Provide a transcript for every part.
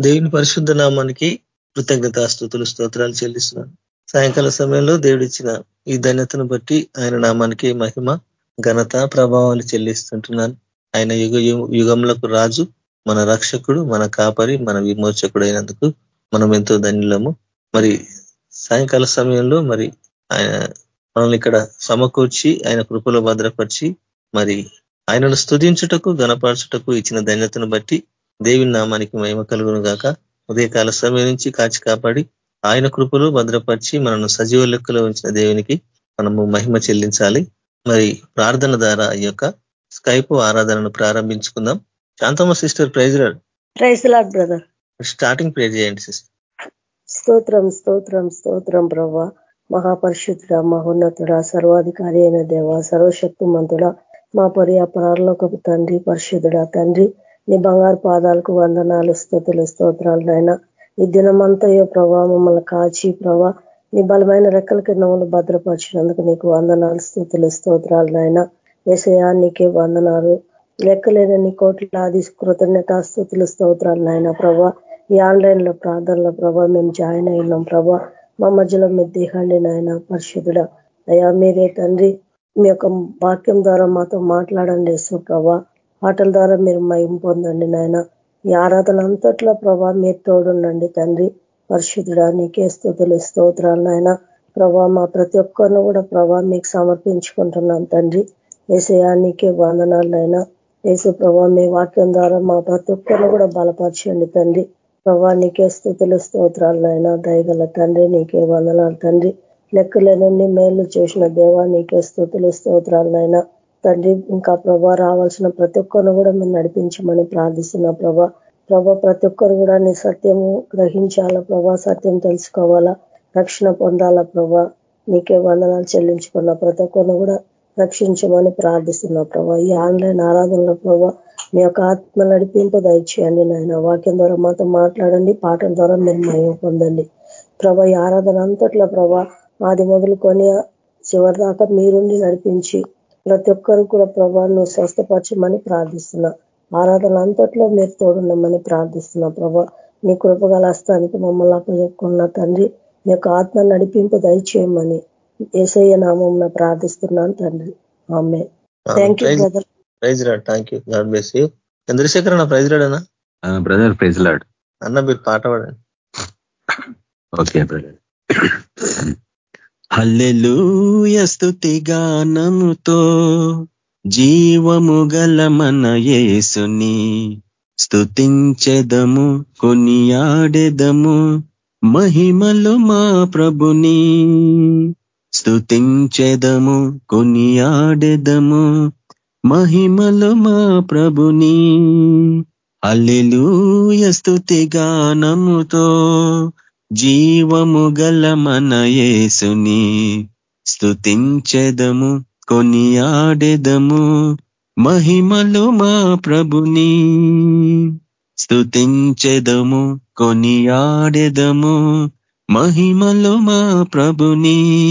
దేవుని పరిశుద్ధ నామానికి కృతజ్ఞత స్థుతులు స్తోత్రాలు చెల్లిస్తున్నాను. సాయంకాల సమయంలో దేవుడిచ్చిన ఈ ధన్యతను బట్టి ఆయన నామానికి మహిమ ఘనత ప్రభావాలు చెల్లిస్తుంటున్నాను. ఆయన యుగ యుగములకు రాజు మన రక్షకుడు మన కాపరి మన విమోచకుడు అయినందుకు మనం ఎంతో ధన్యులము. మరి సాయంకాల సమయంలో మరి ఆయన మనల్ని ఇక్కడ సమకూర్చి ఆయన కృపలో భద్రపరిచి మరి ఆయనను స్థుతించుటకు గణపరచుటకు ఇచ్చిన ధన్యతను బట్టి దేవి నామానికి మహిమ కలుగును గాక. ఉదయకాల సమయం నుంచి కాచి కాపాడి ఆయన కృపలు భద్రపరిచి మనను సజీవ లెక్కలో ఉంచిన దేవునికి మనము మహిమ చెల్లించాలి. మరి ప్రార్థన ద్వారా ఈ యొక్క స్కైప్ ఆరాధనను ప్రారంభించుకుందాం. Shantamma sister praise praise lord brother. Starting pray చేయండి సిస్టర్. స్తోత్రం స్తోత్రం స్తోత్రం ప్రభా. మహాపరిశుద్ధుడ మహోన్నతుడ సర్వాధికారి అయిన దేవ సర్వశక్తి మంతుడ మా పర్య పరాలోకపు తండ్రి పరిశుద్ధుడ తండ్రి. నీ బంగారు పాదాలకు వందనాలు స్థుతులు స్తోత్రాలు నాయన. ఈ దినమంతయో ప్రభా మమ్మల్ని కాచి ప్రభా నీ బలమైన రెక్కల కింద భద్రపరిచినందుకు నీకు వందనాలు స్థుతులు స్తోత్రాలు నాయన. ఏసయా నీకే వందనాలు. లెక్కలేనన్ని కోట్లాది కృతజ్ఞతాస్థుతులు స్తోత్రాలు నాయన ప్రభా. ఈ ఆన్లైన్లో ప్రార్థనలో ప్రభా మేము జాయిన్ అయినాం ప్రభా. మా మధ్యలో మీరు దిగండి నాయన పరిశుద్ధుడ. అయ్యా మీరే తండ్రి మీ యొక్క వాక్యం ద్వారా మాతో మాట్లాడండి యేసు ప్రభా. పాటల ద్వారా మీరు మయం పొందండి నాయన. ఈ ఆరాధన అంతట్లో ప్రభా మీరు తోడుండండి తండ్రి. పరిశుద్ధుడా నీకే స్థుతులు స్తోత్రాలు నాయన. ప్రభా మా ప్రతి ఒక్కరిని కూడా ప్రభా మీకు సమర్పించుకుంటున్నాం తండ్రి. ఏసయా నీకే వందనాలు నాయన. ఏసు ప్రభా మీ వాక్యం ద్వారా మా ప్రతి ఒక్కరిని కూడా బలపరచండి తండ్రి. ప్రభా నీకే స్థుతులు స్తోత్రాలు నాయన. దయగల తండ్రి నీకే వందనాలు తండ్రి. లెక్కలేనన్ని మేలు చేసిన దేవా నీకే స్థుతులు స్తోత్రాలైనా తండ్రి ఇంకా ప్రభా రావాల్సిన ప్రతి ఒక్కరిని కూడా మీరు నడిపించమని ప్రార్థిస్తున్నా ప్రభా. ప్రభా ప్రతి ఒక్కరు కూడా నీ సత్యము గ్రహించాలా ప్రభా? సత్యం తెలుసుకోవాలా? రక్షణ పొందాలా ప్రభా? నీకే వందనాలు చెల్లించుకున్న ప్రతి ఒక్కరిని కూడా రక్షించమని ప్రార్థిస్తున్నా ప్రభా. ఈ ఆన్లైన్ ఆరాధనలో ప్రభా మీ యొక్క ఆత్మ నడిపింపు దయచేయండి నాయన. వాక్యం ద్వారా మాతో మాట్లాడండి పాటల ద్వారా మీరు మయం పొందండి. ప్రభా ఈ ఆరాధన అంతట్లో ప్రభా ఆది మొదలుకొని చివరి దాకా మీరుండి నడిపించి ప్రతి ఒక్కరు కూడా ప్రభా నువ్వు స్వస్థపరచమని ప్రార్థిస్తున్నా. ఆరాధన అంతట్లో మీరు తోడున్నామని ప్రార్థిస్తున్నా ప్రభా. నీ కృపగల హస్తానికి మమ్మల్ని అప్పచెప్పుకున్న తండ్రి మీ యొక్క ఆత్మ నడిపింపు దయచేయమని ఏసయ్య నామం ప్రార్థిస్తున్నాను తండ్రి. ఆమె thank you brother praise lord thank you god bless you Chandrashekar అన్న ప్రైజ్ రాడ్ అన్న? బ్రదర్ ప్రైజ్ లాడ్ అన్న మీరు పాట పాడండి. ఓకే బ్రదర్ హల్లెలూయ స్తుతి గానముతో జీవము గల మన యేసుని స్థుతించెదము కొనియాడెదము మహిమలు మా ప్రభుని స్థుతించెదము కొనియాడెదము మహిమలు మా ప్రభుని అల్లెలూయ స్థుతి గానముతో జీవము గల మన యేసుని స్తుతించెదము కొనియాడెదము. మహిమలు మా ప్రభుని స్తుతించెదము కొనియాడెదము. మహిమలు మా ప్రభుని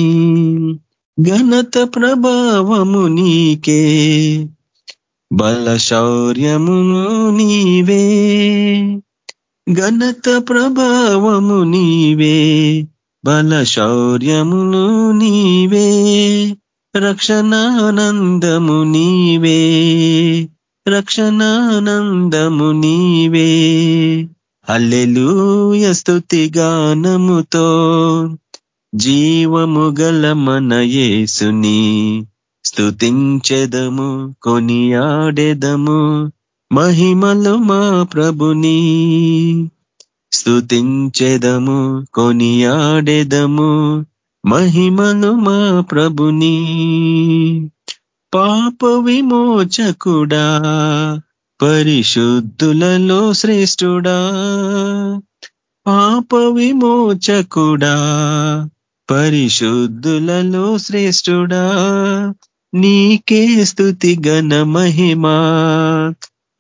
ఘనత ప్రభావము నీకే. బల శౌర్యమును నీవే. ఘనత ప్రభావము నీవే బల శౌర్యమును నీవే రక్షణానందము నీవే రక్షణానందము నీవే. అల్లెలూయ స్థుతి గానముతో జీవము గల మన యేసుని స్థుతించెదము కొనియాడెదము. మహిమలు మా ప్రభుని. స్థుతించెదము కొనియాడెదము మహిమలు మా ప్రభుని. పాప విమోచకుడా పరిశుద్ధులలో శ్రేష్ఠుడా. పాప విమోచకుడా పరిశుద్ధులలో శ్రేష్ఠుడా. నీకే స్థుతి గణ మహిమా.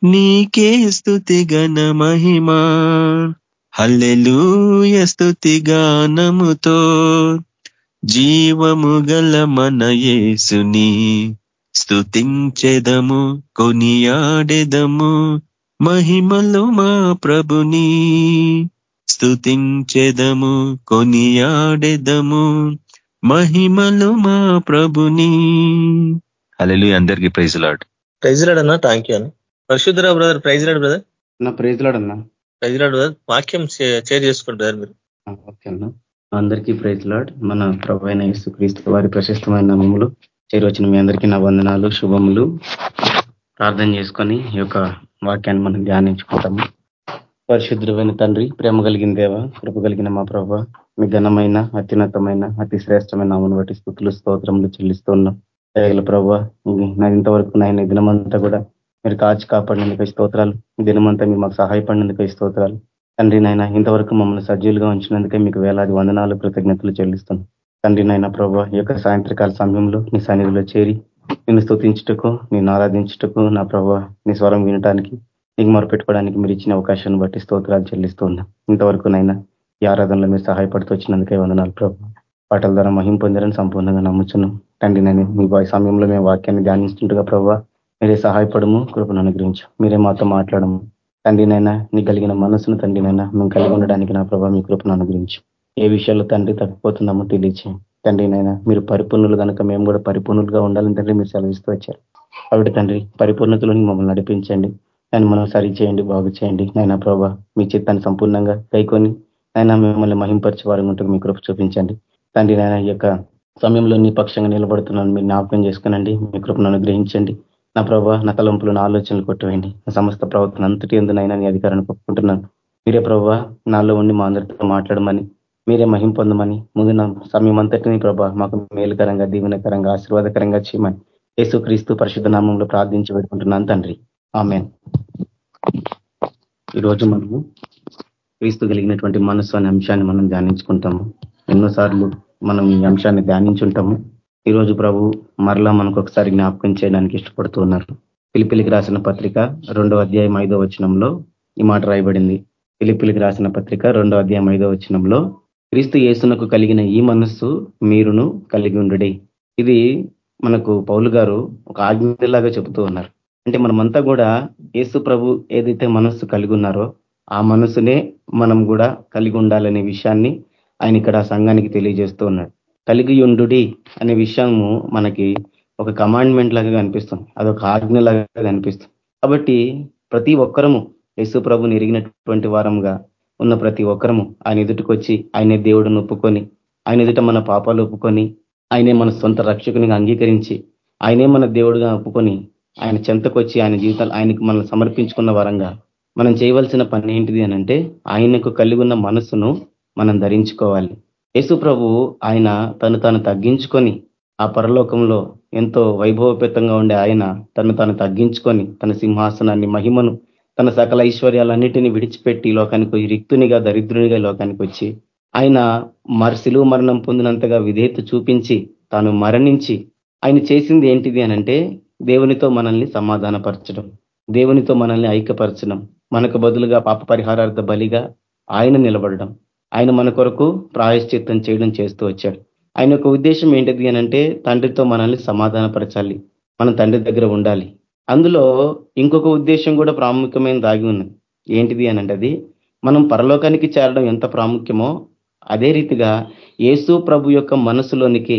నీకే స్థుతి గణ మహిమా. హల్లెలూయ స్థుతి గానముతో. జీవము గల మన యేసుని స్థుతించెదము కొనియాడెదము. మహిమలు మా ప్రభుని స్థుతించెదము కొనియాడెదము. మహిమలు మా ప్రభుని. అలెలు అందరికీ ప్రైజ్ లాడ్. ప్రైజ్ లాడ్ అన్న థ్యాంక్ యూ అన్న. Parishuddharao brother praise lord brother నా ప్రైజ్ లాడ్ అన్నా. ప్రైజ్ లాడ్ బ్రదర్ వాక్యం షేర్ చేసుకోండి బ్రదర్ మీరు. ఓకే అన్న. అందరికీ ప్రైజ్ లాడ్ మన ప్రభు అయిన క్రీస్తు వారి ప్రశస్తమైన నామములు. చేరవచ్చిన మీ అందరికీ నా వందనాలు శుభములు. ప్రార్థన చేసుకొని ఈ యొక్క వాక్యాన్ని మనం ధ్యానించుకుంటాము. పరిశుద్ధమైన తండ్రి ప్రేమ కలిగిన దేవ కృప కలిగిన మా ప్రభ మీ ఘనమైన అత్యున్నతమైన అతి శ్రేష్టమైన నామను బట్టి స్థుతులు స్తోత్రములు చెల్లిస్తూ ఉన్నాం. దయగల ప్రభావ నా ఇంతవరకు నాయన దినమంతా కూడా మీరు కాచి కాపాడినందుకు స్తోత్రాలు. దినమంతా మీరు మాకు సహాయపడినందుకు స్తోత్రాలు. తండ్రి నాయన ఇంతవరకు మమ్మల్ని సజీవులుగా ఉంచినందుకే మీకు వేలాది వందనాలు కృతజ్ఞతలు చెల్లిస్తున్నాం. తండ్రి నాయన ప్రభావ ఈ యొక్క సాయంత్రకాల సమయంలో నీ సన్నిధిలో చేరి నిన్ను స్థుతించుటకు నేను ఆరాధించుటకు నా ప్రభావ నీ స్వరం వినటానికి నీకు మొరపెట్టుకోవడానికి మీరు ఇచ్చిన అవకాశాన్ని బట్టి స్తోత్రాలు చెల్లిస్తున్నాం. ఇంతవరకు నైనా ఈ ఆరాధనలో మీరు సహాయపడుతూ వచ్చినందుకే వందనాలు ప్రభావ పాటల ద్వారా మహిం పొందారని సంపూర్ణంగా నమ్ముచున్నాం. తండ్రి నేను మీ సమయంలో మేము వాక్యాన్ని ధ్యానిస్తుండగా ప్రభావ మీరే సహాయపడము కృపను అనుగ్రహించు. మీరే మాతో మాట్లాడము. తండ్రినైనా నీ కలిగిన మనసును తండ్రినైనా మేము కలిగి ఉండడానికి నా ప్రభావ మీ కృపను అనుగ్రహించు. ఏ విషయాల్లో తండ్రి తప్పిపోతున్నామో తెలియచే తండ్రినైనా మీరు పరిపూర్ణులు కనుక మేము కూడా పరిపూర్ణులుగా ఉండాలని తండ్రి మీరు సెలవిస్తూ వచ్చారు. కాబట్టి తండ్రి పరిపూర్ణతలోని మమ్మల్ని నడిపించండి. నన్ను మనం సరి చేయండి బాగు చేయండి. నైనా ప్రభావ మీ చిత్తాన్ని సంపూర్ణంగా కైకొని అయినా మిమ్మల్ని మహింపరిచే వారి ఉంటుంది మీ కృప చూపించండి. తండ్రి నాయన ఈ యొక్క సమయంలో నీ పక్షంగా నిలబడుతున్నాను. మీరు జ్ఞాపకం చేసుకునండి మీ కృపను అనుగ్రహించండి. నా ప్రభావ నా తలంపులు నా ఆలోచనలు కొట్టువేయండి. నా సమస్త ప్రవర్తన అంతటి ఎందునైనా నీ అధికారాన్ని ఒప్పుకుంటున్నాను. మీరే ప్రభావ నాలో ఉండి మా అందరితో మాట్లాడమని మీరే మహిం పొందమని ముందు నా సమయం అంతటిని ప్రభా మాకు మేలుకరంగా దీవెనకరంగా ఆశీర్వాదకరంగా చేయమని యేసుక్రీస్తు పరిశుద్ధ నామంలో ప్రార్థించి పెట్టుకుంటున్నాను తండ్రి. ఆమె ఈరోజు మనము క్రీస్తు కలిగినటువంటి మనస్సు అనే అంశాన్ని మనం ధ్యానించుకుంటాము. ఎన్నోసార్లు మనం ఈ అంశాన్ని ధ్యానించుంటాము. ఈరోజు ప్రభు మరలా మనకు ఒకసారి జ్ఞాపకం చేయడానికి ఇష్టపడుతూ ఉన్నారు. పిలిపిలికి రాసిన పత్రిక రెండో అధ్యాయం ఐదో వచనంలో ఈ మాట రాయబడింది. పిలిపిలికి రాసిన పత్రిక రెండో అధ్యాయం ఐదో వచనంలో క్రీస్తు యేసునకు కలిగిన ఈ మనస్సు మీరును కలిగి ఉండుడి. ఇది మనకు పౌలు గారు ఒక ఆజ్ఞలాగా చెబుతూ ఉన్నారు. అంటే మనమంతా కూడా యేసు ప్రభు ఏదైతే మనస్సు కలిగి ఉన్నారో ఆ మనసునే మనం కూడా కలిగి ఉండాలనే విషయాన్ని ఆయన ఇక్కడ సంఘానికి తెలియజేస్తూ ఉన్నాడు. కలిగియుండుడి అనే విషయము మనకి ఒక కమాండ్మెంట్ లాగా కనిపిస్తుంది. అదొక ఆజ్ఞ లాగా కనిపిస్తుంది. కాబట్టి ప్రతి ఒక్కరము యేసు ప్రభుని ఎరిగినటువంటి వారంగా ఉన్న ప్రతి ఒక్కరము ఆయన ఎదుటికి వచ్చి ఆయనే దేవుడిని ఒప్పుకొని ఆయన ఎదుట మన పాపాలు ఒప్పుకొని ఆయనే మన సొంత రక్షకునిగా అంగీకరించి ఆయనే మన దేవుడుగా ఒప్పుకొని ఆయన చెంతకొచ్చి ఆయన జీవితాలు ఆయనకు మనం సమర్పించుకున్న వరంగా మనం చేయవలసిన పని ఏంటిది అనంటే ఆయనకు కలిగి ఉన్న మనసును మనం ధరించుకోవాలి. యేసు ప్రభు ఆయన తను తాను తగ్గించుకొని ఆ పరలోకంలో ఎంతో వైభవపేతంగా ఉండే ఆయన తను తాను తగ్గించుకొని తన సింహాసనాన్ని మహిమను తన సకల ఐశ్వర్యాలన్నిటినీ విడిచిపెట్టి లోకానికి రిక్తునిగా దరిద్రునిగా లోకానికి వచ్చి ఆయన మరసిలువు మరణం పొందినంతగా విధేయత చూపించి తాను మరణించి ఆయన చేసింది ఏంటిది అనంటే దేవునితో మనల్ని సమాధానపరచడం దేవునితో మనల్ని ఐక్యపరచడం మనకు బదులుగా పాప పరిహారార్థ బలిగా ఆయన నిలబడడం. ఆయన మన కొరకు ప్రాయశ్చిత్తం చేయడం చేస్తూ వచ్చాడు. ఆయన యొక్క ఉద్దేశం ఏంటిది అనంటే తండ్రితో మనల్ని సమాధానపరచాలి. మనం తండ్రి దగ్గర ఉండాలి. అందులో ఇంకొక ఉద్దేశం కూడా ప్రాముఖ్యమైన దాగి ఉన్నది ఏంటిది అనంటే అది మనం పరలోకానికి చేరడం ఎంత ప్రాముఖ్యమో అదే రీతిగా యేసు ప్రభు యొక్క మనసులోనికి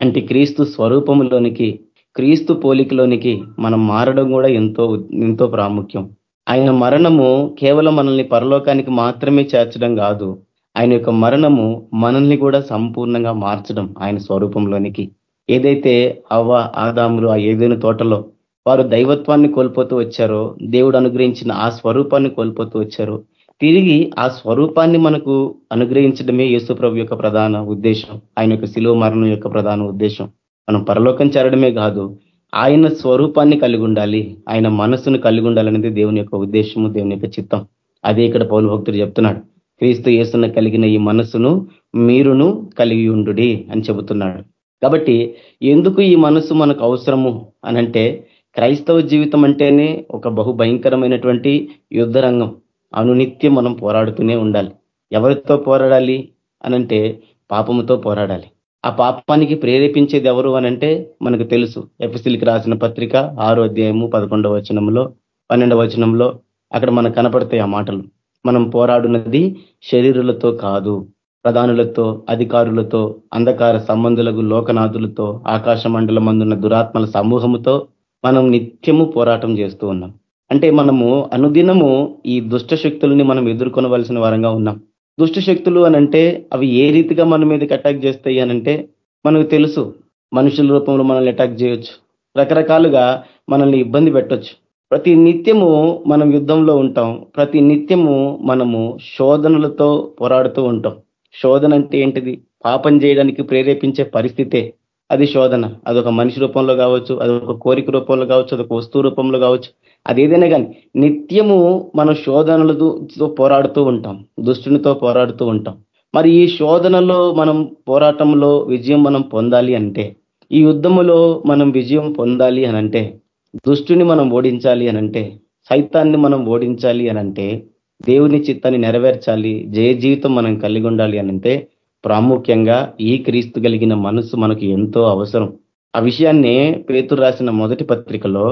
అంటే క్రీస్తు స్వరూపంలోనికి క్రీస్తు పోలికలోనికి మనం మారడం కూడా ఎంతో ఎంతో ప్రాముఖ్యం. ఆయన మరణము కేవలం మనల్ని పరలోకానికి మాత్రమే చేర్చడం కాదు ఆయన యొక్క మరణము మనల్ని కూడా సంపూర్ణంగా మార్చడం ఆయన స్వరూపంలోనికి. ఏదైతే అవ్వ ఆదాములు ఆ ఏదైనా తోటలో వారు దైవత్వాన్ని కోల్పోతూ వచ్చారో దేవుడు అనుగ్రహించిన ఆ స్వరూపాన్ని కోల్పోతూ వచ్చారో తిరిగి ఆ స్వరూపాన్ని మనకు అనుగ్రహించడమే యేసుప్రభు యొక్క ప్రధాన ఉద్దేశం ఆయన యొక్క శిలువ మరణం యొక్క ప్రధాన ఉద్దేశం. మనం పరలోకం చేరడమే కాదు ఆయన స్వరూపాన్ని కలిగి ఉండాలి ఆయన మనస్సును కలిగి ఉండాలనేది దేవుని యొక్క ఉద్దేశము దేవుని యొక్క చిత్తం. అదే ఇక్కడ పౌరు భక్తుడు చెప్తున్నాడు. క్రీస్తు యేసున కలిగిన ఈ మనస్సును మీరును కలిగి ఉండు అని చెబుతున్నాడు. కాబట్టి ఎందుకు ఈ మనస్సు మనకు అవసరము అనంటే క్రైస్తవ జీవితం అంటేనే ఒక బహు భయంకరమైనటువంటి యుద్ధ రంగం. అనునిత్యం మనం పోరాడుతూనే ఉండాలి. ఎవరితో పోరాడాలి అనంటే పాపముతో పోరాడాలి. ఆ పాపానికి ప్రేరేపించేది ఎవరు అనంటే మనకు తెలుసు. ఎఫ్ఎస్సీలకి రాసిన పత్రిక ఆరో అధ్యాయము పదకొండవ వచనంలో పన్నెండవ వచనంలో అక్కడ మనకు కనపడతాయి ఆ మాటలు. మనం పోరాడున్నది శరీరులతో కాదు ప్రధానులతో అధికారులతో అంధకార సంబంధులకు లోకనాథులతో ఆకాశ మండలం అందున్న దురాత్మల సమూహముతో మనం నిత్యము పోరాటం చేస్తూ ఉన్నాం. అంటే మనము అనుదినము ఈ దుష్ట శక్తులని మనం ఎదుర్కొనవలసిన వారంగా ఉన్నాం. దుష్ట శక్తులు అనంటే అవి ఏ రీతిగా మన మీదకి అటాక్ చేస్తాయి అనంటే మనకు తెలుసు మనుషుల రూపంలో మనల్ని అటాక్ చేయొచ్చు. రకరకాలుగా మనల్ని ఇబ్బంది పెట్టొచ్చు. ప్రతి నిత్యము మనం యుద్ధంలో ఉంటాం. ప్రతి నిత్యము మనము శోధనలతో పోరాడుతూ ఉంటాం. శోధన అంటే ఏంటిది? పాపం చేయడానికి ప్రేరేపించే పరిస్థితే అది శోధన. అదొక మనిషి రూపంలో కావచ్చు అదొక కోరిక రూపంలో కావచ్చు అదొక వస్తువు రూపంలో కావచ్చు అది ఏదైనా కానీ నిత్యము మనం శోధనలతో పోరాడుతూ ఉంటాం. దుష్టునితో పోరాడుతూ ఉంటాం. మరి ఈ శోధనలో మనం పోరాటంలో విజయం మనం పొందాలి అంటే ఈ యుద్ధములో మనం విజయం పొందాలి అనంటే దుష్టుని మనం ఓడించాలి అనంటే సైతాన్ని మనం ఓడించాలి అనంటే దేవుని చిత్తాన్ని నెరవేర్చాలి జయ జీవితం మనం కలిగి ఉండాలి అనంటే ప్రాముఖ్యంగా ఈ క్రీస్తు కలిగిన మనసు మనకు ఎంతో అవసరం. ఆ విషయాన్నే పేతురు రాసిన మొదటి పత్రికలో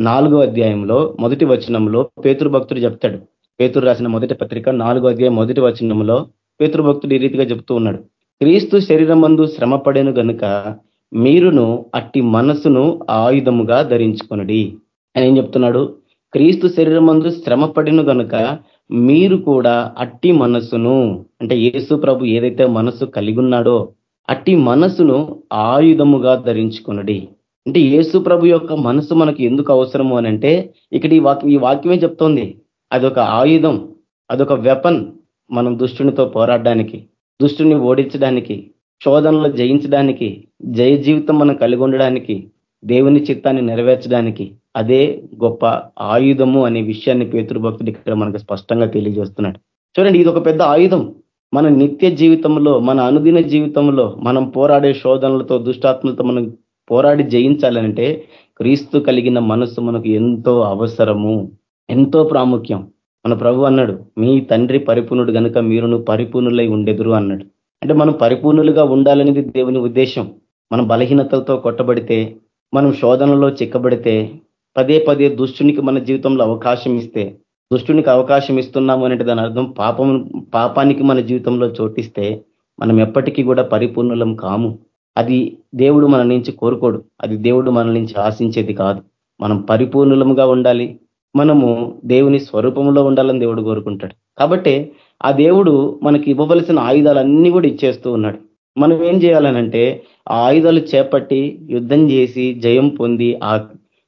నాలుగో అధ్యాయంలో మొదటి వచనంలో పేతురు భక్తుడు చెప్తాడు. పేతురు రాసిన మొదటి పత్రిక నాలుగో అధ్యాయం మొదటి వచనంలో పేతురు భక్తుడు ఈ రీతిగా చెప్తూ ఉన్నాడు. క్రీస్తు శరీరమందు శ్రమ పడేను గనుక మీరును అట్టి మనసును ఆయుధముగా ధరించుకొనడి. అని ఏం చెప్తున్నాడు? క్రీస్తు శరీరమందు శ్రమ పడిను గనుక మీరు కూడా అట్టి మనస్సును అంటే యేసు ప్రభు ఏదైతే మనస్సు కలిగి ఉన్నాడో అట్టి మనస్సును ఆయుధముగా ధరించుకునడి. అంటే యేసు ప్రభు యొక్క మనసు మనకు ఎందుకు అవసరము అని అంటే ఇక్కడ ఈ వాక్యం ఈ వాక్యమే చెప్తోంది. అదొక ఆయుధం అదొక వెపన్ మనం దుష్టునితో పోరాడడానికి దుష్టుని ఓడించడానికి. శోధనలు జయించడానికి జయ జీవితం మనం కలిగి ఉండడానికి దేవుని చిత్తాన్ని నెరవేర్చడానికి అదే గొప్ప ఆయుధము అనే విషయాన్ని పేతృభక్తుడు ఇక్కడ మనకు స్పష్టంగా తెలియజేస్తున్నాడు. చూడండి ఇది ఒక పెద్ద ఆయుధం. మన నిత్య జీవితంలో మన అనుదిన జీవితంలో మనం పోరాడే శోధనలతో దుష్టాత్మలతో మనం పోరాడి జయించాలంటే క్రీస్తు కలిగిన మనస్సు మనకు ఎంతో అవసరము ఎంతో ప్రాముఖ్యం. మన ప్రభు అన్నాడు మీ తండ్రి పరిపూర్ణుడు కనుక మీరును పరిపూర్ణులై ఉండెదురు అన్నాడు. అంటే మనం పరిపూర్ణులుగా ఉండాలనేది దేవుని ఉద్దేశం. మనం బలహీనతలతో కొట్టబడితే మనం శోధనలో చిక్కబడితే పదే పదే దుష్టునికి మన జీవితంలో అవకాశం ఇస్తే దుష్టునికి అవకాశం ఇస్తున్నాము అనేది దాని అర్థం పాపం పాపానికి మన జీవితంలో చోటిస్తే మనం ఎప్పటికీ కూడా పరిపూర్ణులం కాము. అది దేవుడు మన నుంచి కోరుకోడు. అది దేవుడు మన నుంచి ఆశించేది కాదు. మనం పరిపూర్ణులముగా ఉండాలి. మనము దేవుని స్వరూపంలో ఉండాలని దేవుడు కోరుకుంటాడు. కాబట్టి ఆ దేవుడు మనకి ఇవ్వవలసిన ఆయుధాలన్నీ కూడా ఇచ్చేస్తూ ఉన్నాడు. మనం ఏం చేయాలనంటే ఆ ఆయుధాలు చేపట్టి యుద్ధం చేసి జయం పొంది ఆ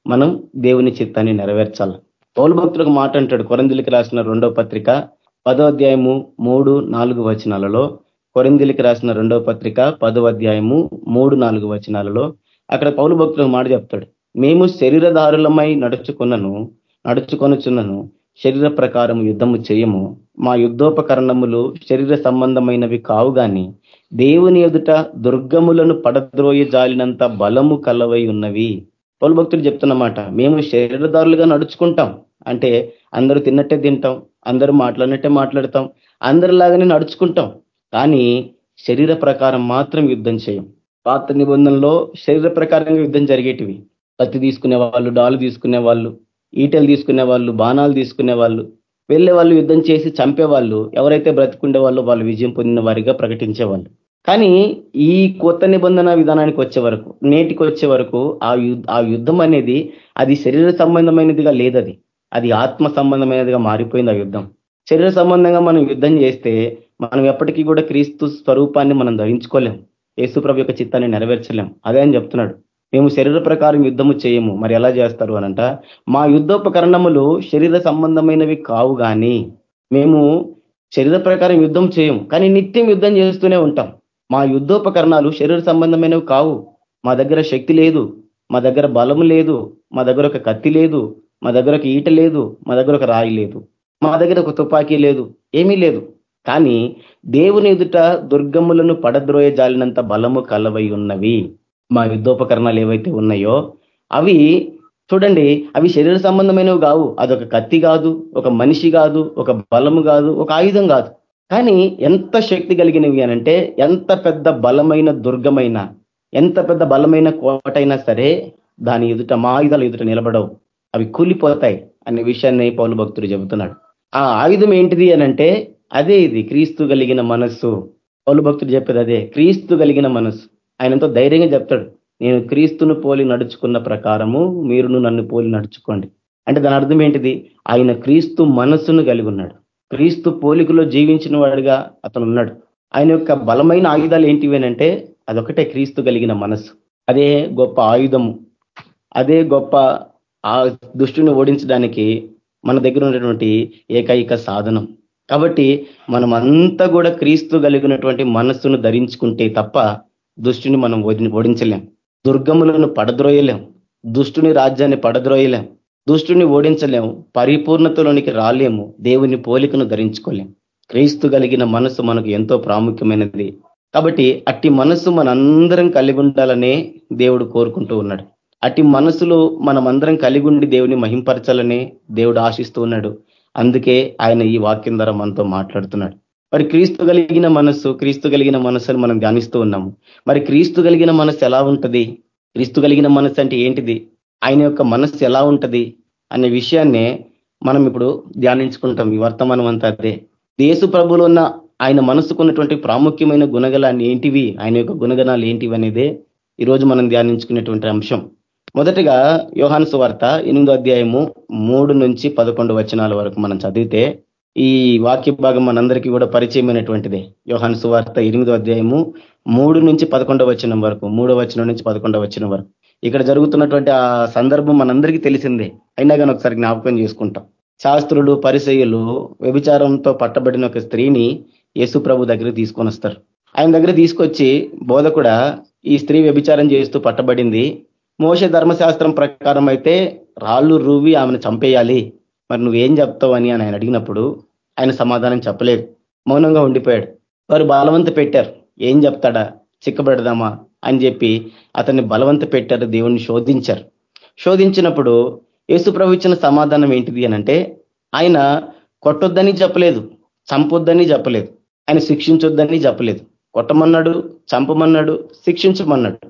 మనం దేవుని చిత్తాన్ని నెరవేర్చాలి. పౌలు భక్తులకు మాట అంటాడు కొరందిలికి రాసిన రెండో పత్రిక పదో అధ్యాయము మూడు నాలుగు వచనాలలో కొరందిలికి రాసిన రెండవ పత్రిక పదో అధ్యాయము మూడు నాలుగు వచనాలలో అక్కడ పౌలు భక్తులకు మాట చెప్తాడు. మేము శరీరధారులమై నడుచుకున్నను నడుచుకొనుచున్నను శరీర ప్రకారం యుద్ధము చేయము. మా యుద్ధోపకరణములు శరీర సంబంధమైనవి కావు గాని దేవుని ఎదుట దుర్గములను పడద్రోయ జాలినంత బలము కలవై ఉన్నవి. పౌలు భక్తులు చెప్తున్నమాట మేము శరీరదారులుగా నడుచుకుంటాం. అంటే అందరూ తిన్నట్టే తింటాం అందరూ మాట్లాడినట్టే మాట్లాడతాం అందరిలాగానే నడుచుకుంటాం. కానీ శరీర ప్రకారం మాత్రం యుద్ధం చేయం. పాత నిబంధనలో శరీర ప్రకారంగా యుద్ధం జరిగేటివి. కత్తి తీసుకునే వాళ్ళు డాలు తీసుకునే వాళ్ళు ఈటలు తీసుకునే వాళ్ళు బాణాలు తీసుకునే వాళ్ళు వెళ్ళే వాళ్ళు యుద్ధం చేసి చంపేవాళ్ళు ఎవరైతే బ్రతికుండే వాళ్ళు వాళ్ళు విజయం పొందిన వారిగా ప్రకటించేవాళ్ళు. కానీ ఈ కొత్త నిబంధన విధానానికి వచ్చే వరకు నేటికి వచ్చే వరకు ఆ ఆ యుద్ధం అనేది అది శరీర సంబంధమైనదిగా లేదది. అది ఆత్మ సంబంధమైనదిగా మారిపోయింది ఆ యుద్ధం. శరీర సంబంధంగా మనం యుద్ధం చేస్తే మనం ఎప్పటికీ కూడా క్రీస్తు స్వరూపాన్ని మనం ధరించుకోలేం. యేసుప్రభు యొక్క చిత్తాన్ని నెరవేర్చలేం. అదే అని చెప్తున్నాడు. మేము శరీర ప్రకారం యుద్ధము చేయము. మరి ఎలా చేస్తారు అనంట మా యుద్ధోపకరణములు శరీర సంబంధమైనవి కావు కానీ మేము శరీర ప్రకారం యుద్ధం చేయము. కానీ నిత్యం యుద్ధం చేస్తూనే ఉంటాం. మా యుద్ధోపకరణాలు శరీర సంబంధమైనవి కావు. మా దగ్గర శక్తి లేదు మా దగ్గర బలం లేదు మా దగ్గర ఒక కత్తి లేదు మా దగ్గర ఒక ఈట లేదు మా దగ్గర ఒక రాయి లేదు మా దగ్గర ఒక తుపాకీ లేదు ఏమీ లేదు. కానీ దేవుని ఎదుట దుర్గములను పడద్రోయ జాలినంత బలము కలవై ఉన్నవి. మా యుద్ధోపకరణాలు ఏవైతే ఉన్నాయో అవి చూడండి అవి శరీర సంబంధమైనవి కావు. అదొక కత్తి కాదు ఒక మనిషి కాదు ఒక బలము కాదు ఒక ఆయుధం కాదు. కానీ ఎంత శక్తి కలిగినవి అనంటే ఎంత పెద్ద బలమైన దుర్గమైన ఎంత పెద్ద బలమైన కోటైనా సరే దాని ఎదుట మా ఆయుధాలు ఎదుట నిలబడవు. అవి కూలిపోతాయి అనే విషయాన్ని పౌలు భక్తుడు చెబుతున్నాడు. ఆ ఆయుధం ఏంటిది అనంటే అదే ఇది క్రీస్తు కలిగిన మనస్సు. పౌలు భక్తుడు చెప్పేది అదే క్రీస్తు కలిగిన మనస్సు. ఆయన ఎంతో ధైర్యంగా చెప్తాడు నేను క్రీస్తును పోలి నడుచుకున్న ప్రకారము మీరును నన్ను పోలి నడుచుకోండి. అంటే దాని అర్థం ఏంటిది? ఆయన క్రీస్తు మనస్సును కలిగి ఉన్నాడు. క్రీస్తు పోలికలో జీవించిన వాడిగా అతను ఉన్నాడు. ఆయన యొక్క బలమైన ఆయుధాలు ఏంటివి అంటే అదొకటే క్రీస్తు కలిగిన మనస్సు. అదే గొప్ప ఆయుధము. అదే గొప్ప ఆ దుష్టుని ఓడించడానికి మన దగ్గర ఉన్నటువంటి ఏకైక సాధనం. కాబట్టి మనం కూడా క్రీస్తు కలిగినటువంటి మనస్సును ధరించుకుంటే తప్ప దుష్టుని మనం ఓడించలేం. దుర్గములను పడద్రోయలేం. దుష్టుని రాజ్యాన్ని పడద్రోయలేం. దుష్టుని ఓడించలేము పరిపూర్ణతలోనికి రాలేము. దేవుని పోలికను ధరించుకోలేం. క్రీస్తు కలిగిన మనసు మనకు ఎంతో ప్రాముఖ్యమైనది. కాబట్టి అట్టి మనస్సు మనందరం కలిగి ఉండాలనే దేవుడు కోరుకుంటూ ఉన్నాడు. అట్టి మనసులో మనమందరం కలిగి ఉండి దేవుని మహింపరచాలని దేవుడు ఆశిస్తూ ఉన్నాడు. అందుకే ఆయన ఈ వాక్యం ద్వారా మనతో మాట్లాడుతున్నాడు. మరి క్రీస్తు కలిగిన మనస్సు క్రీస్తు కలిగిన మనస్సును మనం ధ్యానిస్తూ ఉన్నాము. మరి క్రీస్తు కలిగిన మనస్సు ఎలా ఉంటుంది? క్రీస్తు కలిగిన మనస్సు అంటే ఏంటిది? ఆయన యొక్క మనస్సు ఎలా ఉంటుంది? అనే విషయాన్నే మనం ఇప్పుడు ధ్యానించుకుంటాం. ఈ వర్తమానం అంతా అదే. దేశు ప్రభులో ఉన్న ఆయన మనసుకున్నటువంటి ప్రాముఖ్యమైన గుణగలాన్ని ఏంటివి? ఆయన యొక్క గుణగణాలు ఏంటివి అనేదే ఈరోజు మనం ధ్యానించుకునేటువంటి అంశం. మొదటగా యోహాను సువార్త ఎనిమిదో అధ్యాయము మూడు నుంచి పదకొండు వచనాల వరకు మనం చదివితే ఈ వాక్య భాగం మనందరికీ కూడా పరిచయమైనటువంటిది. యోహాను సువార్త ఎనిమిదో అధ్యాయము మూడు నుంచి పదకొండవ వచనం వరకు మూడో వచనం నుంచి పదకొండవ వచనం వరకు. ఇక్కడ జరుగుతున్నటువంటి ఆ సందర్భం మనందరికీ తెలిసిందే. అయినా కానీ ఒకసారి జ్ఞాపకం చేసుకుంటాం. శాస్త్రులు పరిచయులు వ్యభిచారంతో పట్టబడిన ఒక స్త్రీని యేసు ప్రభు దగ్గర తీసుకొని వస్తారు. ఆయన దగ్గర తీసుకొచ్చి బోధ కూడా ఈ స్త్రీ వ్యభిచారం చేస్తూ పట్టబడింది. మోస ధర్మశాస్త్రం ప్రకారం అయితే రాళ్ళు రువి ఆమెను చంపేయాలి. మరి నువ్వేం చెప్తావు అని ఆయన అడిగినప్పుడు ఆయన సమాధానం చెప్పలేదు. మౌనంగా ఉండిపోయాడు. వారు బలవంత పెట్టారు. ఏం చెప్తాడా? చిక్కబెడదామా? అని చెప్పి అతన్ని బలవంత పెట్టారు. దేవుణ్ణి శోధించారు. శోధించినప్పుడు యేసుప్రభు ఇచ్చిన సమాధానం ఏంటిది అనంటే ఆయన కొట్టొద్దని చెప్పలేదు. చంపొద్దని చెప్పలేదు. ఆయన శిక్షించొద్దని చెప్పలేదు. కొట్టమన్నాడు చంపమన్నాడు శిక్షించమన్నాడు.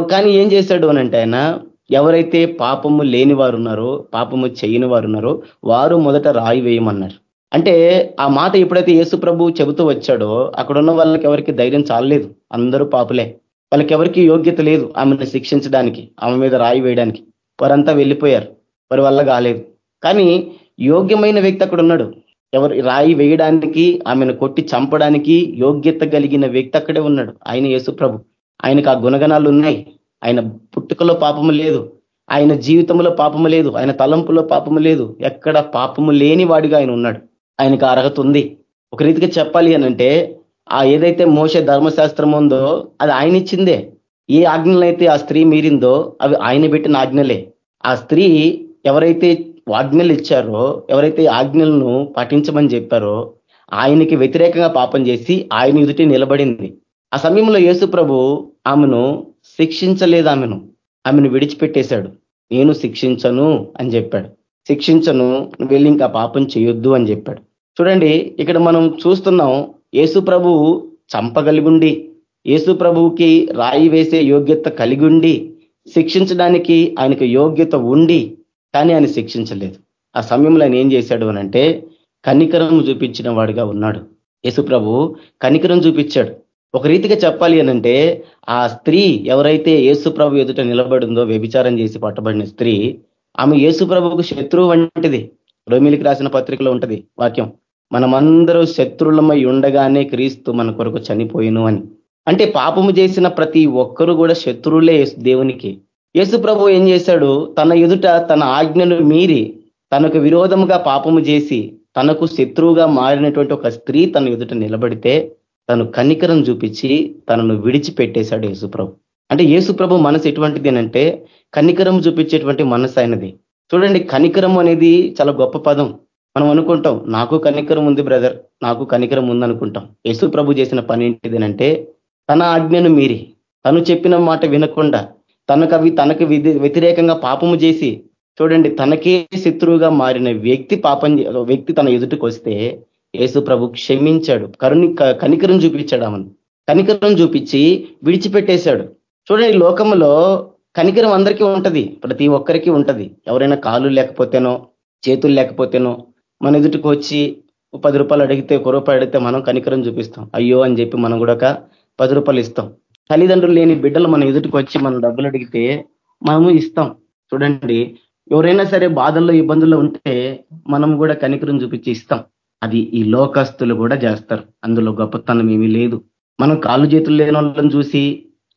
కానీ ఏం చేశాడు అనంటే ఆయన ఎవరైతే పాపము లేని వారు ఉన్నారో పాపము చేయని వారు ఉన్నారో వారు మొదట రాయి వేయమన్నారు. అంటే ఆ మాట ఎప్పుడైతే యేసు ప్రభు చెబుతూ వచ్చాడో అక్కడున్న వాళ్ళకి ఎవరికి ధైర్యం చాలలేదు. అందరూ పాపులే. వాళ్ళకి ఎవరికి యోగ్యత లేదు ఆమెను శిక్షించడానికి ఆమె మీద రాయి వేయడానికి. వారంతా వెళ్ళిపోయారు. వారి వల్ల కాలేదు. కానీ యోగ్యమైన వ్యక్తి అక్కడ ఉన్నాడు ఎవరు రాయి వేయడానికి ఆమెను కొట్టి చంపడానికి యోగ్యత కలిగిన వ్యక్తి అక్కడే ఉన్నాడు. ఆయన యేసు ప్రభు. ఆయనకు ఆ గుణగణాలు ఉన్నాయి. ఆయన పుట్టుకలో పాపము లేదు. ఆయన జీవితంలో పాపము లేదు. ఆయన తలంపులో పాపము లేదు. ఎక్కడ పాపము లేని వాడిగా ఆయన ఉన్నాడు. ఆయనకు అర్హత ఉంది. ఒక రీతిగా చెప్పాలి అనంటే ఆ ఏదైతే మోస ధర్మశాస్త్రం ఉందో అది ఆయన ఇచ్చిందే. ఏ ఆజ్ఞలైతే ఆ స్త్రీ మీరిందో అవి ఆయన పెట్టిన ఆజ్ఞలే. ఆ స్త్రీ ఎవరైతే ఆజ్ఞలు ఇచ్చారో ఎవరైతే ఆజ్ఞలను పాటించమని చెప్పారో ఆయనకి వ్యతిరేకంగా పాపం చేసి ఆయన ఎదుటి నిలబడింది. ఆ సమయంలో యేసు ప్రభు ఆమెను శిక్షించలేదు ఆమెను ఆమెను విడిచిపెట్టేశాడు. నేను శిక్షించను అని చెప్పాడు. శిక్షించను వెళ్ళి ఇంకా పాపం చేయొద్దు అని చెప్పాడు. చూడండి ఇక్కడ మనం చూస్తున్నాం యేసు ప్రభువు చంపగలిగుండి యేసు ప్రభువుకి రాయి వేసే యోగ్యత కలిగుండి శిక్షించడానికి ఆయనకు యోగ్యత ఉండి కానీ ఆయన శిక్షించలేదు. ఆ సమయంలో ఆయన ఏం చేశాడు అనంటే కనికరం చూపించిన వాడిగా ఉన్నాడు. యేసు ప్రభు కనికరం చూపించాడు. ఒక రీతిగా చెప్పాలి అనంటే ఆ స్త్రీ ఎవరైతే ఏసుప్రభు ఎదుట నిలబడిందో వ్యభిచారం చేసి పట్టబడిన స్త్రీ ఆమె యేసు శత్రువు వంటిది. రోమిలికి రాసిన పత్రికలో ఉంటది వాక్యం. మనమందరూ శత్రులమై ఉండగానే క్రీస్తు మన కొరకు చనిపోయిను అని. అంటే పాపము చేసిన ప్రతి ఒక్కరు కూడా శత్రువులే దేవునికి. యేసుప్రభు ఏం చేశాడు? తన ఎదుట తన ఆజ్ఞను మీరి తనకు విరోధముగా పాపము చేసి తనకు శత్రువుగా మారినటువంటి ఒక స్త్రీ తన ఎదుట నిలబడితే తను కన్నికరం చూపించి తనను విడిచిపెట్టేశాడు యేసుప్రభు. అంటే యేసుప్రభు మనసు ఎటువంటిది అంటే కన్నికరం చూపించేటువంటి మనసు అయినది చూడండి కనికరం అనేది చాలా గొప్ప పదం. మనం అనుకుంటాం నాకు కనికరం ఉంది బ్రదర్. నాకు కనికరం ఉంది అనుకుంటాం యేసు ప్రభు చేసిన పని ఏంటిదనంటే తన ఆజ్ఞను మీరి. తను చెప్పిన మాట వినకుండా తనకు అవి తనకు వ్యతిరేకంగా పాపము చేసి చూడండి తనకే శత్రువుగా మారిన వ్యక్తి పాపం వ్యక్తి తన ఎదుటికి వస్తే యేసు ప్రభు క్షమించాడు. కరుణి కనికరం చూపించాడు ఆమెను. కనికరం చూపించి విడిచిపెట్టేశాడు. చూడండి లోకంలో కనికరం అందరికీ ఉంటది. ప్రతి ఒక్కరికి ఉంటది. ఎవరైనా కాలు లేకపోతేనో చేతులు లేకపోతేనో మన ఎదుటికి వచ్చి పది రూపాయలు అడిగితే ఒక రూపాయి అడిగితే మనం కనికరం చూపిస్తాం. అయ్యో అని చెప్పి మనం కూడా పది రూపాయలు ఇస్తాం. తల్లిదండ్రులు లేని బిడ్డలు మన ఎదుటికి వచ్చి మనం డబ్బులు అడిగితే మనము ఇస్తాం. చూడండి ఎవరైనా సరే బాధల్లో ఇబ్బందుల్లో ఉంటే మనం కూడా కనికరం చూపించి ఇస్తాం. అది ఈ లోకస్తులు కూడా చేస్తారు. అందులో గొప్పతనం ఏమీ లేదు. మనం కాళ్ళు చేతులు లేని వాళ్ళని చూసి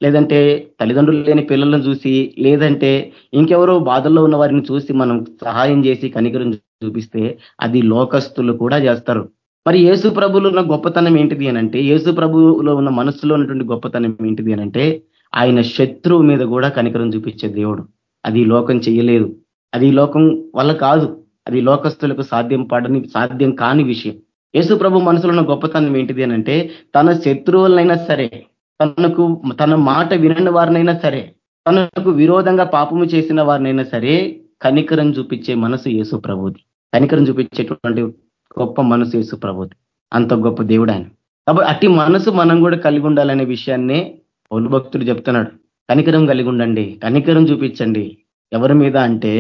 లేదంటే తల్లిదండ్రులు లేని పిల్లలను చూసి లేదంటే ఇంకెవరో బాధల్లో ఉన్న వారిని చూసి మనం సహాయం చేసి కనికరం చూపిస్తే అది లోకస్తులు కూడా చేస్తారు. మరి యేసు ప్రభులో ఉన్న గొప్పతనం ఏంటిది అనంటే యేసు ప్రభులో ఉన్న మనసులో ఉన్నటువంటి గొప్పతనం ఏంటిది అనంటే ఆయన శత్రువు మీద కూడా కనికరం చూపించే దేవుడు. అది లోకం చేయలేదు. అది లోకం వల్ల కాదు. అది లోకస్తులకు సాధ్యం పడని సాధ్యం కాని విషయం. యేసు ప్రభు మనసులో ఉన్న గొప్పతనం ఏంటిది అనంటే తన శత్రువులనైనా సరే తనకు తన మాట వినని వారినైనా సరే తనకు విరోధంగా పాపము చేసిన వారినైనా సరే కనికరం చూపించే మనసు యేసు ప్రభుది. కనికరం చూపించేటువంటి గొప్ప మనసు యేసు ప్రభుది. అంత గొప్ప దేవుడు ఆయన కాబట్టి అట్టి మనసు మనం కూడా కలిగి ఉండాలనే విషయాన్నే పౌరు భక్తుడు చెప్తున్నాడు. కనికరం కలిగి ఉండండి కనికరం చూపించండి. ఎవరి మీద అంటే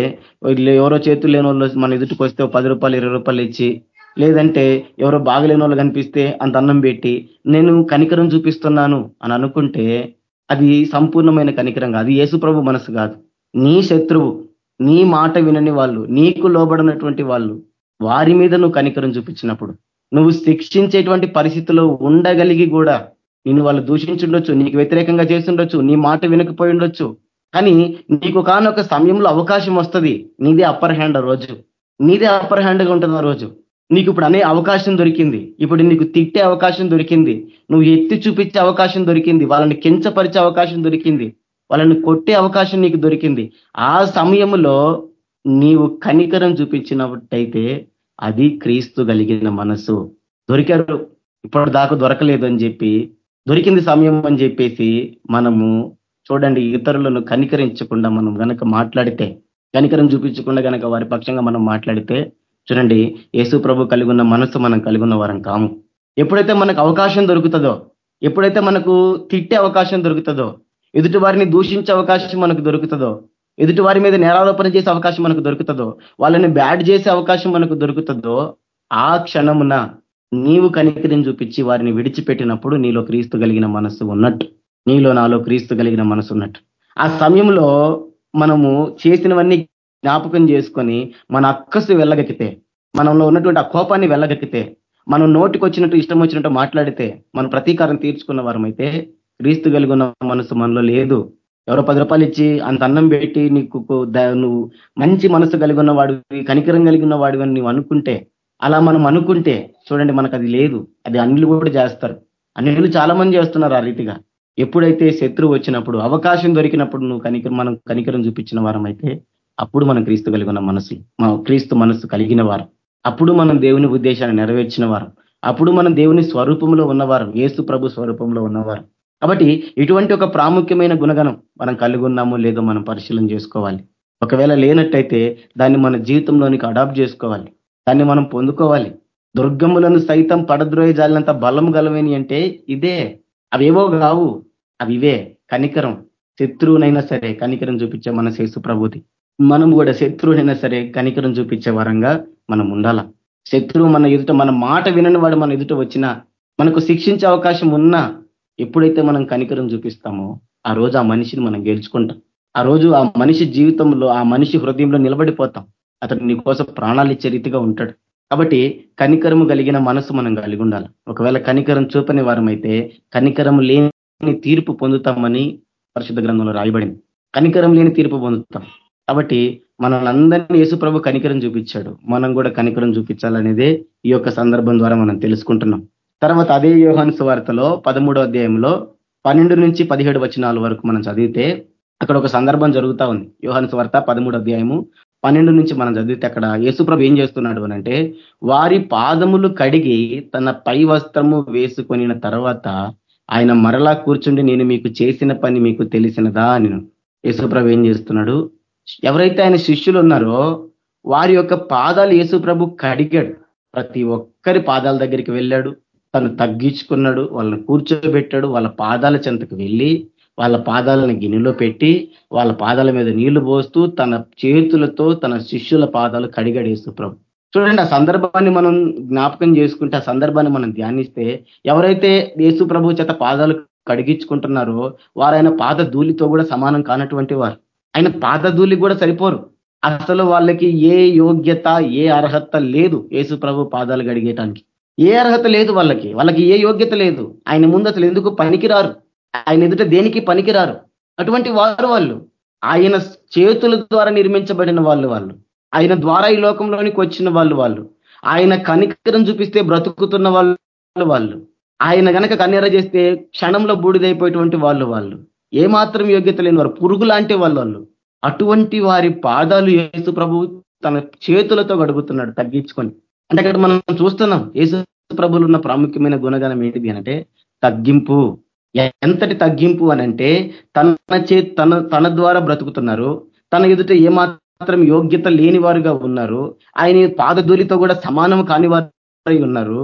ఎవరో చేతులు లేని వాళ్ళు మన ఎదుటికి వస్తే పది రూపాయలు ఇరవై రూపాయలు ఇచ్చి లేదంటే ఎవరో బాగలేని వాళ్ళు కనిపిస్తే అంత అన్నం పెట్టి నేను కనికరం చూపిస్తున్నాను అని అనుకుంటే అది సంపూర్ణమైన కనికరం కాదు. యేసు ప్రభు మనసు కాదు. నీ శత్రువు నీ మాట వినని వాళ్ళు నీకు లోబడినటువంటి వాళ్ళు వారి మీద నువ్వు కనికరం చూపించినప్పుడు నువ్వు శిక్షించేటువంటి పరిస్థితిలో ఉండగలిగి కూడా నేను వాళ్ళు దూషించుండొచ్చు నీకు వ్యతిరేకంగా చేస్తుండొచ్చు నీ మాట వినకపోయి ఉండొచ్చు కానీ నీకు కానొక సమయంలో అవకాశం వస్తుంది. నీదే అప్పర్ హ్యాండ్ రోజు. నీదే అప్పర్ హ్యాండ్గా ఉంటుంది ఆ రోజు. నీకు ఇప్పుడు అనే అవకాశం దొరికింది. ఇప్పుడు నీకు తిట్టే అవకాశం దొరికింది. నువ్వు ఎత్తి చూపించే అవకాశం దొరికింది. వాళ్ళని కించపరిచే అవకాశం దొరికింది. వాళ్ళని కొట్టే అవకాశం నీకు దొరికింది. ఆ సమయంలో నీవు కనికరం చూపించినట్టయితే అది క్రీస్తు కలిగిన మనసు. దొరికారు. ఇప్పుడు దాకా దొరకలేదు అని చెప్పి దొరికింది సమయం అని చెప్పేసి మనము చూడండి ఇతరులను కనికరించకుండా మనం గనక మాట్లాడితే కనికరం చూపించకుండా గనక వారి పక్షంగా మనం మాట్లాడితే చూడండి యేసు ప్రభు కలిగి ఉన్న మనసు మనం కలిగి ఉన్న వారం కాము. ఎప్పుడైతే మనకు అవకాశం దొరుకుతుందో ఎప్పుడైతే మనకు తిట్టే అవకాశం దొరుకుతుందో ఎదుటి వారిని దూషించే అవకాశం మనకు దొరుకుతుందో ఎదుటి వారి మీద నేరారోపణ చేసే అవకాశం మనకు దొరుకుతుందో వాళ్ళని బ్యాడ్ చేసే అవకాశం మనకు దొరుకుతుందో ఆ క్షణమున నీవు కనికరిని చూపించి వారిని విడిచిపెట్టినప్పుడు నీలో క్రీస్తు కలిగిన మనస్సు ఉన్నట్టు. నీలో నాలో క్రీస్తు కలిగిన మనసు ఉన్నట్టు ఆ సమయంలో మనము చేసినవన్నీ జ్ఞాపకం చేసుకొని మన అక్కసు వెళ్ళగక్కితే మనంలో ఉన్నటువంటి ఆ కోపాన్ని వెళ్ళగక్కితే మనం నోటికి వచ్చినట్టు ఇష్టం వచ్చినట్టు మాట్లాడితే మనం ప్రతీకారం తీర్చుకున్న వారమైతే క్రీస్తు కలిగి ఉన్న మనసు మనలో లేదు. ఎవరో పది రూపాయలు ఇచ్చి అంత అన్నం పెట్టి నీకు నువ్వు మంచి మనసు కలిగి ఉన్నవాడు కనికరం కలిగి ఉన్నవాడు అని నువ్వు అనుకుంటే అలా మనం అనుకుంటే చూడండి మనకు అది లేదు. అది అన్నిలు కూడా చేస్తారు. అన్నిలు చాలా మంది చేస్తున్నారు ఆ రీతిగా. ఎప్పుడైతే శత్రువు వచ్చినప్పుడు అవకాశం దొరికినప్పుడు నువ్వు కనికరం మనం కనికరం చూపించిన వారం అయితే అప్పుడు మనం క్రీస్తు కలిగి ఉన్న మనసు క్రీస్తు మనస్సు కలిగిన వారం. అప్పుడు మనం దేవుని ఉద్దేశాన్ని నెరవేర్చిన వారం. అప్పుడు మనం దేవుని స్వరూపంలో ఉన్నవారు ఏసు ప్రభు స్వరూపంలో ఉన్నవారు కాబట్టి ఇటువంటి ఒక ప్రాముఖ్యమైన గుణగణం మనం కలిగి ఉన్నామో లేదో మనం పరిశీలన చేసుకోవాలి. ఒకవేళ లేనట్టయితే దాన్ని మన జీవితంలోనికి అడాప్ట్ చేసుకోవాలి. దాన్ని మనం పొందుకోవాలి. దుర్గములను సైతం పడద్రోయ జాలినంత బలం గలవేని అంటే ఇదే. అవేవో కావు. అవి ఇవే కనికరం. శత్రువునైనా సరే కనికరం చూపించే మన శేసు ప్రభుతి మనం కూడా శత్రువునైనా సరే కనికరం చూపించే వరంగా మనం ఉండాల? శత్రువు మన ఎదుట మన మాట వినని వాడు మన ఎదుట వచ్చినా మనకు శిక్షించే అవకాశం ఉన్నా ఎప్పుడైతే మనం కనికరం చూపిస్తామో ఆ రోజు ఆ మనిషిని మనం గెలుచుకుంటాం. ఆ రోజు ఆ మనిషి జీవితంలో ఆ మనిషి హృదయంలో నిలబడిపోతాం. అతడు నీ కోసం ప్రాణాలు ఇచ్చే రీతిగా ఉంటాడు. కాబట్టి కనికరము కలిగిన మనసు మనం కలిగి ఉండాలి. ఒకవేళ కనికరం చూపని వారమైతే కనికరం లేని తీర్పు పొందుతామని పరిశుద్ధ గ్రంథంలో రాయబడింది. కనికరం లేని తీర్పు పొందుతాం. కాబట్టి మనల్ని యేసుప్రభు కనికరం చూపించాడు. మనం కూడా కనికరం చూపించాలనేదే ఈ యొక్క సందర్భం ద్వారా మనం తెలుసుకుంటున్నాం. తర్వాత అదే యోహాను సువార్తలో పదమూడో అధ్యాయంలో పన్నెండు నుంచి పదిహేడు వచనాల వరకు మనం చదివితే అక్కడ ఒక సందర్భం జరుగుతా ఉంది. యోహాను సువార్త పదమూడు అధ్యాయము పన్నెండు నుంచి మనం చదివితే అక్కడ యేసుప్రభు ఏం చేస్తున్నాడు అనంటే వారి పాదములు కడిగి తన పై వస్త్రము వేసుకొనిన తర్వాత ఆయన మరలా కూర్చుండి నేను మీకు చేసిన పని మీకు తెలిసినదా అని యేసుప్రభు ఏం చేస్తున్నాడు? ఎవరైతే ఆయన శిష్యులు ఉన్నారో వారి యొక్క పాదాలు యేసుప్రభు కడిగాడు. ప్రతి ఒక్కరి పాదాల దగ్గరికి వెళ్ళాడు. తను తగ్గించుకున్నాడు. వాళ్ళని కూర్చోబెట్టాడు. వాళ్ళ పాదాల చెంతకు వెళ్ళి వాళ్ళ పాదాలను గిన్నెలో పెట్టి వాళ్ళ పాదాల మీద నీళ్ళు పోస్తూ తన చేతులతో తన శిష్యుల పాదాలు కడిగాడు ప్రభు చూడండి ఆ సందర్భాన్ని మనం జ్ఞాపకం చేసుకుంటే ఆ సందర్భాన్ని మనం ధ్యానిస్తే ఎవరైతే యేసు ప్రభు చేత పాదాలు కడిగించుకుంటున్నారో వారు ఆయన పాద ధూళితో కూడా సమానం కానటువంటి వారు. ఆయన పాద ధూళి కూడా సరిపోరు. అసలు వాళ్ళకి ఏ యోగ్యత ఏ అర్హత లేదు యేసు ప్రభు పాదాలు గడిగేయటానికి ఏ అర్హత లేదు వాళ్ళకి. వాళ్ళకి ఏ యోగ్యత లేదు. ఆయన ముందు అసలు ఎందుకు పనికిరారు? ఆయన ఎదుట దేనికి పనికిరారు? అటువంటి వారు వాళ్ళు. ఆయన చేతుల ద్వారా నిర్మించబడిన వాళ్ళు వాళ్ళు. ఆయన ద్వారా ఈ లోకంలోనికి వచ్చిన వాళ్ళు వాళ్ళు. ఆయన కనికరం చూపిస్తే బ్రతుకుతున్న వాళ్ళు వాళ్ళు. ఆయన గనక కన్నెర చేస్తే క్షణంలో బూడిదైపోయేటువంటి వాళ్ళు వాళ్ళు. ఏమాత్రం యోగ్యత లేని వారు పురుగు లాంటి వాళ్ళు వాళ్ళు. అటువంటి వారి పాదాలు యేసు ప్రభు తన చేతులతో గడుగుతున్నాడు తగ్గించుకొని. అంటే అక్కడ మనం చూస్తున్నాం యేసు ప్రభులు ఉన్న ప్రాముఖ్యమైన గుణగణం ఏంటిది అంటే తగ్గింపు. ఎంతటి తగ్గింపు అనంటే తన చే తన తన ద్వారా బ్రతుకుతున్నారు. తన ఎదుట ఏమాత్రం మాత్రం యోగ్యత లేని వారుగా ఉన్నారు. ఆయన పాదధూలితో కూడా సమానం కాని వారు ఉన్నారు.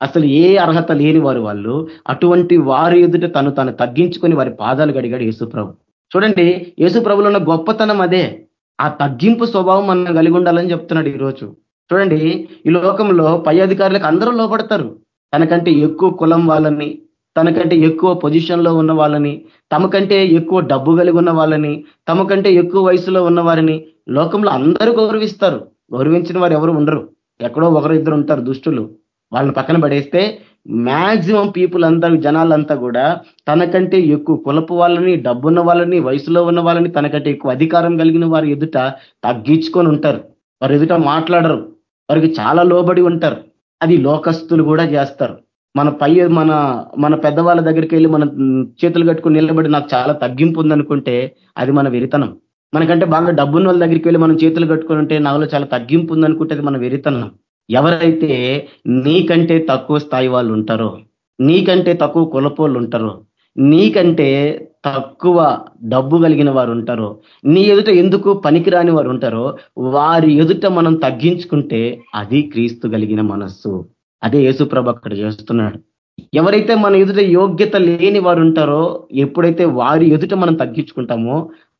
అసలు ఏ అర్హత లేని వారు వాళ్ళు? అటువంటి వారి ఎదుట తను తను తగ్గించుకొని వారి పాదాలు గడిగాడు యేసుప్రభు. చూడండి యేసుప్రభులో ఉన్న గొప్పతనం అదే. ఆ తగ్గింపు స్వభావం మనం కలిగి ఉండాలని చెప్తున్నాడు ఈరోజు. చూడండి ఈ లోకంలో పై అధికారులకు అందరూ లోపడతారు తనకంటే ఎక్కువ కులం వాళ్ళని తనకంటే ఎక్కువ పొజిషన్లో ఉన్న వాళ్ళని తమకంటే ఎక్కువ డబ్బు కలిగి ఉన్న వాళ్ళని తమకంటే ఎక్కువ వయసులో ఉన్న వారిని లోకంలో అందరూ గౌరవిస్తారు. గౌరవించిన వారు ఎవరు ఉండరు. ఎక్కడో ఒకరు ఇద్దరు ఉంటారు దుష్టులు. వాళ్ళని పక్కన పడేస్తే మ్యాక్సిమం పీపుల్ అంతా జనాలంతా కూడా తనకంటే ఎక్కువ కులపు వాళ్ళని డబ్బున్న వాళ్ళని వయసులో ఉన్న వాళ్ళని తనకంటే ఎక్కువ అధికారం కలిగిన వారి ఎదుట తగ్గించుకొని ఉంటారు. వారి ఎదుట మాట్లాడరు. వారికి చాలా లోబడి ఉంటారు. అది లోకస్తులు కూడా చేస్తారు. మన పై మన మన పెద్దవాళ్ళ దగ్గరికి వెళ్ళి మన చేతులు కట్టుకుని నిలబడి నాకు చాలా తగ్గింపు ఉందనుకుంటే అది మన వెరితనం. మనకంటే బాగా డబ్బున్న వాళ్ళ దగ్గరికి వెళ్ళి మనం చేతులు కట్టుకుని ఉంటే నాలో చాలా తగ్గింపు ఉందనుకుంటే మనం మన వెరితనం. ఎవరైతే నీకంటే తక్కువ స్థాయి వాళ్ళు ఉంటారో నీకంటే తక్కువ కులపోళ్ళు ఉంటారో నీకంటే తక్కువ డబ్బు కలిగిన వారు ఉంటారో నీ ఎదుట ఎందుకు పనికిరాని వారు ఉంటారో వారి ఎదుట మనం తగ్గించుకుంటే అది క్రీస్తు కలిగిన మనస్సు. అదే యేసుప్రభ అక్కడ చేస్తున్నాడు. ఎవరైతే మన ఎదుట యోగ్యత లేని వారు ఉంటారో ఎప్పుడైతే వారి ఎదుట మనం తగ్గించుకుంటామో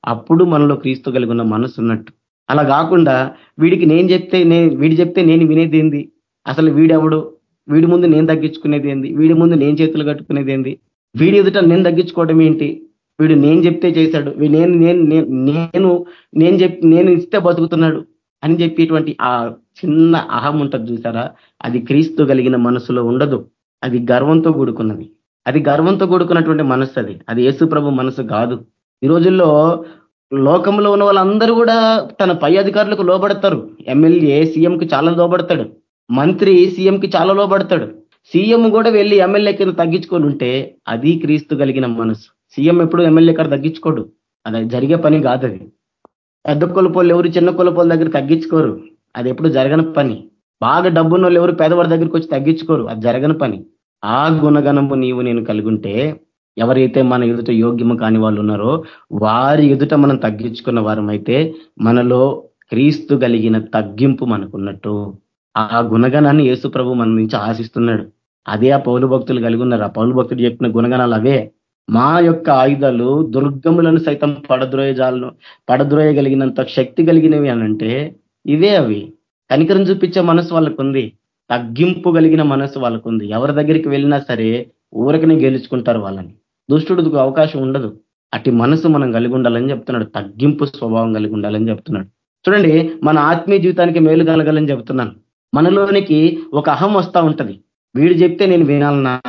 అప్పుడు మనలో క్రీస్తు కలిగి ఉన్న మనసు ఉన్నట్టు. అలా కాకుండా వీడికి నేను చెప్తే నేను వీడు చెప్తే నేను వినేది ఏంది? అసలు వీడెవడు? వీడి ముందు నేను తగ్గించుకునేది ఏంది? వీడి ముందు నేను చేతులు కట్టుకునేది ఏంది? వీడి ఎదుట నేను తగ్గించుకోవడం ఏంటి? వీడు నేను చెప్తే చేశాడు. నేను నేను నేను నేను చెప్ నేను ఇస్తే బతుకుతున్నాడు అని చెప్పేటువంటి ఆ చిన్న అహం ఉంటుంది చూసారా? అది క్రీస్తు కలిగిన మనసులో ఉండదు. అది గర్వంతో కూడుకున్నది. అది గర్వంతో కూడుకున్నటువంటి మనస్సు అది. అది యేసు ప్రభు మనసు కాదు. ఈ రోజుల్లో లోకంలో ఉన్న వాళ్ళందరూ కూడా తన పై అధికారులకు లోబడతారు. ఎమ్మెల్యే సీఎంకి చాలా లోబడతాడు. మంత్రి సీఎంకి చాలా లోబడతాడు. సీఎం కూడా వెళ్ళి ఎమ్మెల్యే కింద తగ్గించుకొని ఉంటే అది క్రీస్తు కలిగిన మనసు. సీఎం ఎప్పుడు ఎమ్మెల్యే కాడ తగ్గించుకోడు. అది జరిగే పని కాదు అది. పెద్ద కొలపోళ్ళు ఎవరు చిన్న కొలపోల దగ్గర తగ్గించుకోరు. అది ఎప్పుడు జరగని పని. బాగా డబ్బున్న వాళ్ళు ఎవరు పేదవాడి దగ్గరికి వచ్చి తగ్గించుకోరు. అది జరగని పని. ఆ గుణగణము నీవు నేను కలిగుంటే ఎవరైతే మన ఎదుట యోగ్యము కాని వాళ్ళు ఉన్నారో వారి ఎదుట మనం తగ్గించుకున్న వారమైతే మనలో క్రీస్తు కలిగిన తగ్గింపు మనకున్నట్టు. ఆ గుణగణాన్ని యేసు ప్రభు మన నుంచి ఆశిస్తున్నాడు. అదే ఆ పౌలు భక్తులు కలిగి ఉన్నారు. ఆ పౌలు భక్తులు చెప్పిన గుణగణాలు అవే. మా యొక్క ఆయుధాలు దుర్గములను సైతం పడద్రోయజాలను పడద్రోయగలిగినంత శక్తి కలిగినవి అనంటే ఇవే అవి. కనికరం చూపించే మనసు వాళ్ళకు ఉంది తగ్గింపు కలిగిన మనసు వాళ్ళకుంది. ఎవరి దగ్గరికి వెళ్ళినా సరే ఊరకనే గెలుచుకుంటారు వాళ్ళని. దుష్టుడికి అవకాశం ఉండదు. అటు మనసు మనం కలిగి ఉండాలని చెప్తున్నాడు. తగ్గింపు స్వభావం కలిగి ఉండాలని చెప్తున్నాడు. చూడండి మన ఆత్మీయ జీవితానికి మేలు కలగాలని చెప్తున్నాను. మనలోనికి ఒక అహం వస్తా ఉంటది. వీడు చెప్తే నేను వినాలన్నా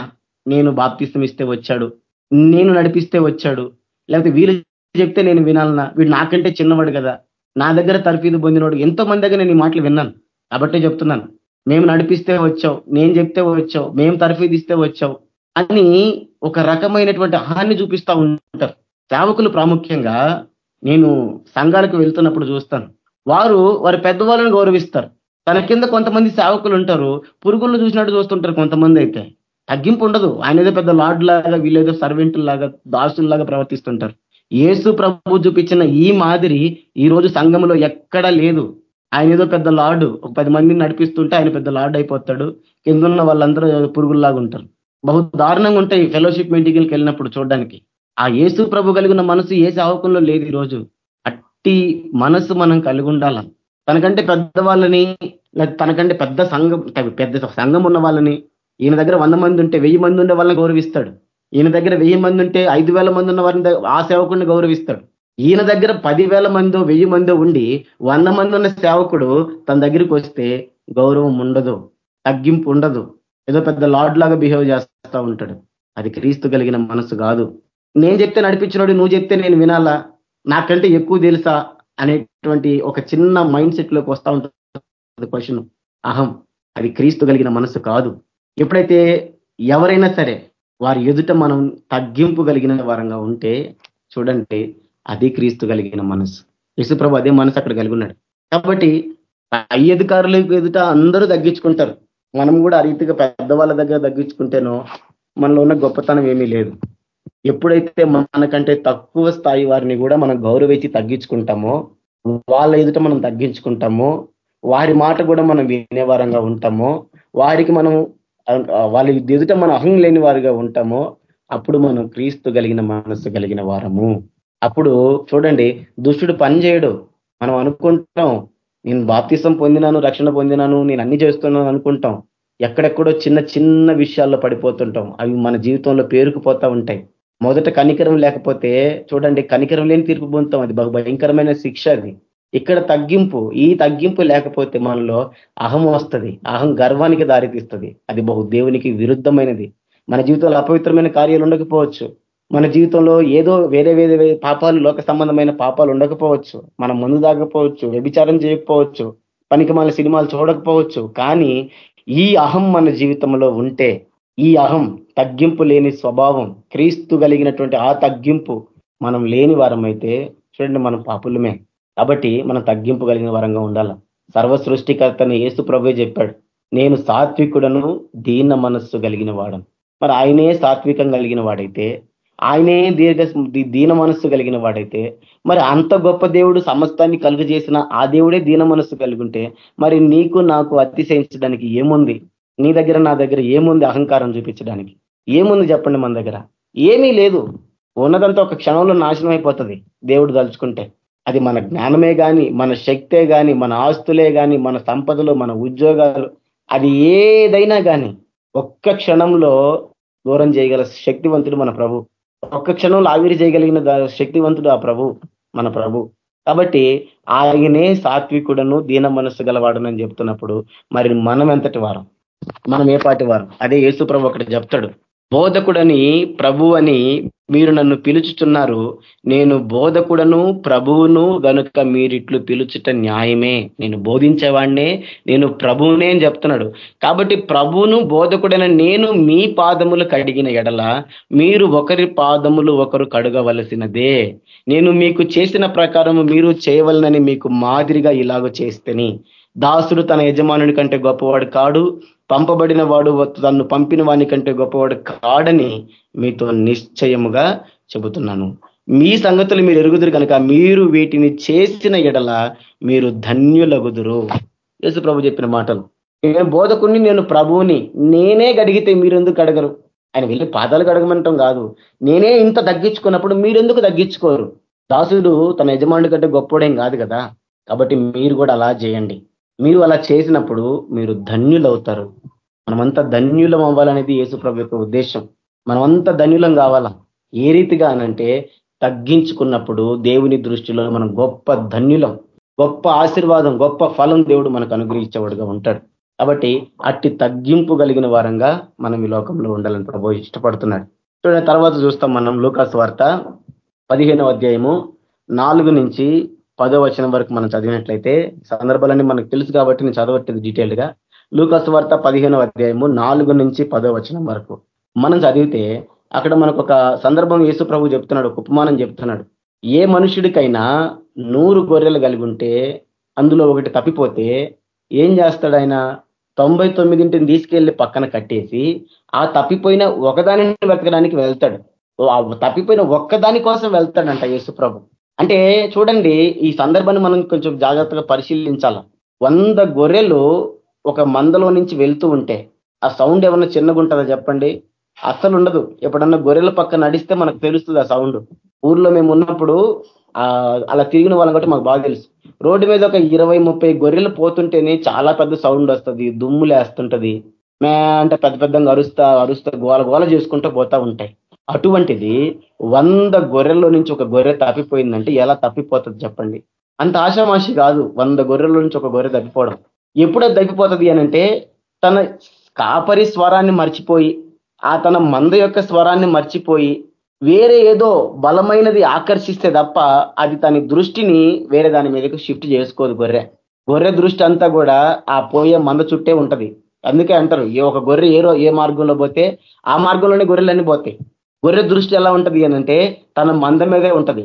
నేను బాప్తిష్టం ఇస్తే వచ్చాడు. నేను నడిపిస్తే వచ్చాడు. లేకపోతే వీళ్ళు చెప్తే నేను వినాలన్నా వీడు నాకంటే చిన్నవాడు కదా. నా దగ్గర తరఫీదు పొందినవాడు ఎంతో మంది దగ్గర నేను ఈ మాటలు విన్నాను. కాబట్టే చెప్తున్నాను. మేము నడిపిస్తే వచ్చావు. నేను చెప్తే వచ్చావు. మేము తరఫీదు ఇస్తే వచ్చావు. అని ఒక రకమైనటువంటి హాని చూపిస్తూ ఉంటారు. సేవకులు ప్రాముఖ్యంగా నేను సంఘాలకు వెళ్తున్నప్పుడు చూస్తాను. వారు వారి పెద్దవాళ్ళని గౌరవిస్తారు. తన కింద కొంతమంది సేవకులు ఉంటారు. పురుగులను చూసినట్టు చూస్తుంటారు కొంతమంది అయితే. తగ్గింపు ఉండదు. ఆయన ఏదో పెద్ద లార్డ్ లాగా వీళ్ళేదో సర్వెంటులాగా దాసుల్లాగా ప్రవర్తిస్తుంటారు. ఏసు ప్రభు చూపించిన ఈ మాదిరి ఈ రోజు సంఘంలో ఎక్కడా లేదు. ఆయన ఏదో పెద్ద లార్డు. ఒక పది మందిని నడిపిస్తుంటే ఆయన పెద్ద లార్డ్ అయిపోతాడు. కింద ఉన్న వాళ్ళందరూ పురుగుల్లాగా ఉంటారు. బహు దారుణంగా ఉంటాయి ఫెలోషిప్ మీటింగ్కి వెళ్ళినప్పుడు చూడడానికి. ఆ యేసు ప్రభు కలిగిన మనసు ఏ సేవకుల్లో లేదు ఈరోజు అట్టి మనసు మనం కలిగి ఉండాల? తనకంటే పెద్ద వాళ్ళని తనకంటే పెద్ద సంఘం పెద్ద సంఘం ఉన్న వాళ్ళని ఈయన దగ్గర వంద మంది ఉంటే వెయ్యి మంది ఉండే వాళ్ళని గౌరవిస్తాడు. ఈయన దగ్గర వెయ్యి మంది ఉంటే ఐదు మంది ఉన్న వారిని ఆ సేవకుడిని గౌరవిస్తాడు. ఈయన దగ్గర పదివేల మందో వెయ్యి మందో ఉండి వంద మంది ఉన్న సేవకుడు తన దగ్గరికి వస్తే గౌరవం ఉండదు తగ్గింపు ఉండదు. ఏదో పెద్ద లార్డ్ లాగా బిహేవ్ చేస్తూ ఉంటాడు. అది క్రీస్తు కలిగిన మనసు కాదు. నేను చెప్తే నడిపించినోడు నువ్వు చెప్తే నేను వినాలా? నాకంటే ఎక్కువ తెలుసా? అనేటువంటి ఒక చిన్న మైండ్ సెట్లోకి వస్తూ ఉంటుంది క్వశ్చన్. అహం అది క్రీస్తు కలిగిన మనసు కాదు. ఎప్పుడైతే ఎవరైనా సరే వారి ఎదుట మనం తగ్గింపు కలిగిన వారంగా ఉంటే చూడండి అది క్రీస్తు కలిగిన మనసు. యశుప్రభు అదే మనసు అక్కడ కలిగి ఉన్నాడు. కాబట్టి పై అధికారులు ఎదుట అందరూ తగ్గించుకుంటారు. మనం కూడా ఆ రీతిగా పెద్దవాళ్ళ దగ్గర తగ్గించుకుంటేనో మనలో ఉన్న గొప్పతనం ఏమీ లేదు. ఎప్పుడైతే మనకంటే తక్కువ స్థాయి వారిని కూడా మనం గౌరవించి తగ్గించుకుంటామో వాళ్ళ ఎదుట మనం తగ్గించుకుంటామో వారి మాట కూడా మనం వినేవారంగా ఉంటామో వారికి మనం వాళ్ళ ఎదుట మనం అహం లేని వారిగా ఉంటామో అప్పుడు మనం క్రీస్తు కలిగిన మనస్సు కలిగిన వారము. అప్పుడు చూడండి దుష్టుడు పని చేయడు. మనం అనుకుంటాం నేను బాప్తిసం పొందినాను రక్షణ పొందినాను నేను అన్ని చేస్తున్నాను అనుకుంటాం. ఎక్కడెక్కడో చిన్న చిన్న విషయాల్లో పడిపోతుంటాం. అవి మన జీవితంలో పేరుకుపోతా ఉంటాయి. మొదట కనికరం లేకపోతే చూడండి కనికరం లేని తీర్పు పొందుతాం. అది బహు భయంకరమైన శిక్ష అది. ఇక్కడ తగ్గింపు ఈ తగ్గింపు లేకపోతే మనలో అహం వస్తుంది. అహం గర్వానికి దారితీస్తుంది. అది బహు దేవునికి విరుద్ధమైనది. మన జీవితంలో అపవిత్రమైన కార్యాలు ఉండకపోవచ్చు. మన జీవితంలో ఏదో వేరే వేరే పాపాలు లోక సంబంధమైన పాపాలు ఉండకపోవచ్చు. మనం ముందు దాకపోవచ్చు వ్యభిచారం చేయకపోవచ్చు పనికి మన సినిమాలు చూడకపోవచ్చు. కానీ ఈ అహం మన జీవితంలో ఉంటే ఈ అహం తగ్గింపు లేని స్వభావం క్రీస్తు కలిగినటువంటి ఆ తగ్గింపు మనం లేని వారమైతే చూడండి మనం పాపులమే. కాబట్టి మనం తగ్గింపు కలిగిన వరంగా ఉండాలి. సర్వ సృష్టికర్తను ఏసు ప్రభు చెప్పాడు నేను సాత్వికుడను దీన మనస్సు కలిగిన వాడను. మరి ఆయనే సాత్వికం కలిగిన వాడైతే ఆయనే దీర్ఘ దీన మనస్సు కలిగిన వాడైతే మరి అంత గొప్ప దేవుడు సమస్తాన్ని కలుగు చేసిన ఆ దేవుడే దీన మనస్సు కలిగి ఉంటే మరి నీకు నాకు అతిశయించడానికి ఏముంది? నీ దగ్గర నా దగ్గర ఏముంది అహంకారం చూపించడానికి? ఏముంది చెప్పండి మన దగ్గర? ఏమీ లేదు. ఉన్నదంతా ఒక క్షణంలో నాశనం అయిపోతుంది దేవుడు తలుచుకుంటే. అది మన జ్ఞానమే కానీ మన శక్తే కానీ మన ఆస్తులే కానీ మన సంపదలు మన ఉద్యోగాలు అది ఏదైనా కానీ ఒక్క క్షణంలో దూరం చేయగల శక్తివంతుడు మన ప్రభు. ఒక్క క్షణంలో ఆవిరి చేయగలిగిన శక్తివంతుడు ఆ ప్రభు మన ప్రభు. కాబట్టి ఆయనే సాత్వికుడను దీన మనస్సు గలవాడునని చెప్తున్నప్పుడు మరి మనం ఎంతటి వారం? మనం ఏ పాటి వారం? అదే యేసు ప్రభు ఒకటి చెప్తాడు. బోధకుడని ప్రభు అని మీరు నన్ను పిలుచుచున్నారు. నేను బోధకుడను ప్రభువును గనుక మీరిట్లు పిలుచుట న్యాయమే. నేను బోధించేవాడినే నేను ప్రభువునే అని చెప్తున్నాడు. కాబట్టి ప్రభువును బోధకుడైన నేను మీ పాదములు కడిగిన ఎడల మీరు ఒకరి పాదములు ఒకరు కడగవలసినదే. నేను మీకు చేసిన ప్రకారము మీరు చేయవలనని మీకు మాదిరిగా ఇలాగ చేస్తేని. దాసుడు తన యజమానుడి కంటే గొప్పవాడు కాడు. పంపబడిన వాడు తను పంపిన వాని కంటే గొప్పవాడు కాడని మీతో నిశ్చయముగా చెబుతున్నాను. మీ సంగతులు మీరు ఎరుగుదురు కనుక మీరు వీటిని చేసిన ఎడల మీరు ధన్యులగుదురు. యేసు ప్రభు చెప్పిన మాటలు. నేను బోధకుని నేను ప్రభువుని నేనే గడిగితే మీరెందుకు అడగరు? ఆయన వెళ్ళి పాదాలు కడగమంటాం కాదు. నేనే ఇంత తగ్గించుకున్నప్పుడు మీరెందుకు తగ్గించుకోరు? దాసుడు తన యజమానుడి కంటే గొప్పడేం కాదు కదా. కాబట్టి మీరు కూడా అలా చేయండి. మీరు అలా చేసినప్పుడు మీరు ధన్యులవుతారు. మనమంతా ధన్యులం అవ్వాలనేది యేసుప్రభు యొక్క ఉద్దేశం. మనమంతా ధన్యులం కావాలా? ఏ రీతిగా అనంటే తగ్గించుకున్నప్పుడు దేవుని దృష్టిలో మనం గొప్ప ధన్యులం గొప్ప ఆశీర్వాదం గొప్ప ఫలం దేవుడు మనకు అనుగ్రహించేవాడుగా ఉంటాడు. కాబట్టి అట్టి తగ్గింపు కలిగిన వారంగా మనం ఈ లోకంలో ఉండాలని ప్రభు ఇష్టపడుతున్నాడు. చూడండి తర్వాత చూస్తాం మనం లూకాస్ వార్త పదిహేనవ అధ్యాయము నాలుగు నుంచి పదో వచనం వరకు మనం చదివినట్లయితే సందర్భాలన్నీ మనకు తెలుసు కాబట్టి నేను చదవట్లేదు డీటెయిల్డ్గా. లూకస్ వార్త పదిహేనవ అధ్యాయము నాలుగు నుంచి పదో వచనం వరకు. మనం చదివితే అక్కడ మనకు ఒక సందర్భం యేసు ప్రభు చెప్తున్నాడు ఒక ఉపమానం చెప్తున్నాడు. ఏ మనుషుడికైనా నూరు గొర్రెలు కలిగి ఉంటే అందులో ఒకటి తప్పిపోతే ఏం చేస్తాడు ఆయన? తొంభై తొమ్మిదింటిని తీసుకెళ్ళి పక్కన కట్టేసి ఆ తప్పిపోయిన ఒకదానిని వెతకడానికి వెళ్తాడు. తప్పిపోయిన ఒక్కదాని కోసం వెళ్తాడంట యేసు ప్రభు. అంటే చూడండి ఈ సందర్భాన్ని మనం కొంచెం జాగ్రత్తగా పరిశీలించాల. వంద గొర్రెలు ఒక మందలో నుంచి వెళ్తూ ఉంటే ఆ సౌండ్ ఏమన్నా చిన్నగా ఉంటుందా చెప్పండి? అస్సలు ఉండదు. ఎప్పుడన్నా గొర్రెల పక్క నడిస్తే మనకు తెలుస్తుంది ఆ సౌండ్. ఊర్లో మేము ఉన్నప్పుడు అలా తిరిగిన వాళ్ళం కాబట్టి మాకు బాగా తెలుసు. రోడ్డు మీద ఒక ఇరవై ముప్పై గొర్రెలు పోతుంటేనే చాలా పెద్ద సౌండ్ వస్తుంది దుమ్ములు లేస్తుంటది మే అంటే పెద్ద పెద్దగా అరుస్తా అరుస్తా గోల గోల చేసుకుంటూ పోతా ఉంటాయి. అటువంటిది వంద గొర్రెల్లో నుంచి ఒక గొర్రె తప్పిపోయిందంటే ఎలా తప్పిపోతుంది చెప్పండి? అంత ఆశామాషి కాదు వంద గొర్రెల్లో నుంచి ఒక గొర్రె తప్పిపోవడం. ఎప్పుడో తగ్గిపోతుంది అనంటే తన కాపరి స్వరాన్ని మర్చిపోయి ఆ తన మంద యొక్క స్వరాన్ని మర్చిపోయి వేరే ఏదో బలమైనది ఆకర్షిస్తే తప్ప అది తన దృష్టిని వేరే దాని మీదకి షిఫ్ట్ చేసుకోదు గొర్రె. గొర్రె దృష్టి అంతా కూడా ఆ పోయే మంద చుట్టే ఉంటది. అందుకే అంటారు ఏ ఒక గొర్రె ఏ ఏ మార్గంలో పోతే ఆ మార్గంలోనే గొర్రెలన్నీ పోతాయి. గొర్రె దృష్టి ఎలా ఉంటది అనంటే తన మంద మీదే ఉంటది.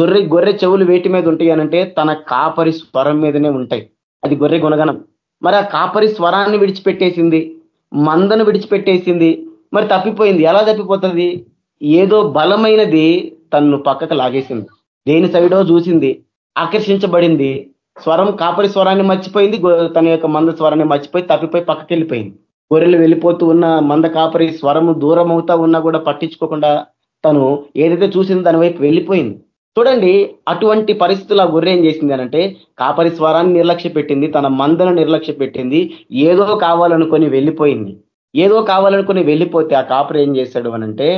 గొర్రె గొర్రె చెవులు వేటి మీద ఉంటాయి అనంటే తన కాపరి స్వరం మీదనే ఉంటాయి. అది గొర్రె గుణగణం. మరి ఆ కాపరి స్వరాన్ని విడిచిపెట్టేసింది మందను విడిచిపెట్టేసింది మరి తప్పిపోయింది. ఎలా తప్పిపోతుంది? ఏదో బలమైనది తన్ను పక్కకు లాగేసింది. దేని సైడో చూసింది ఆకర్షించబడింది. స్వరం కాపరి స్వరాన్ని మర్చిపోయింది తన యొక్క మంద స్వరాన్ని మర్చిపోయి తప్పిపోయి పక్కకి వెళ్ళిపోయింది గొర్రెలు వెళ్ళిపోతూ ఉన్న మంద కాపరి స్వరము దూరం అవుతా ఉన్నా కూడా పట్టించుకోకుండా తను ఏదైతే చూసిందో దాని వైపు వెళ్ళిపోయింది. చూడండి అటువంటి పరిస్థితులు ఆ గొర్రె ఏం చేసింది అనంటే కాపరి స్వరాన్ని నిర్లక్ష్య పెట్టింది తన మందను నిర్లక్ష్య పెట్టింది ఏదో కావాలనుకొని వెళ్ళిపోయింది. ఏదో కావాలనుకుని వెళ్ళిపోతే ఆ కాపరి ఏం చేశాడు అనంటే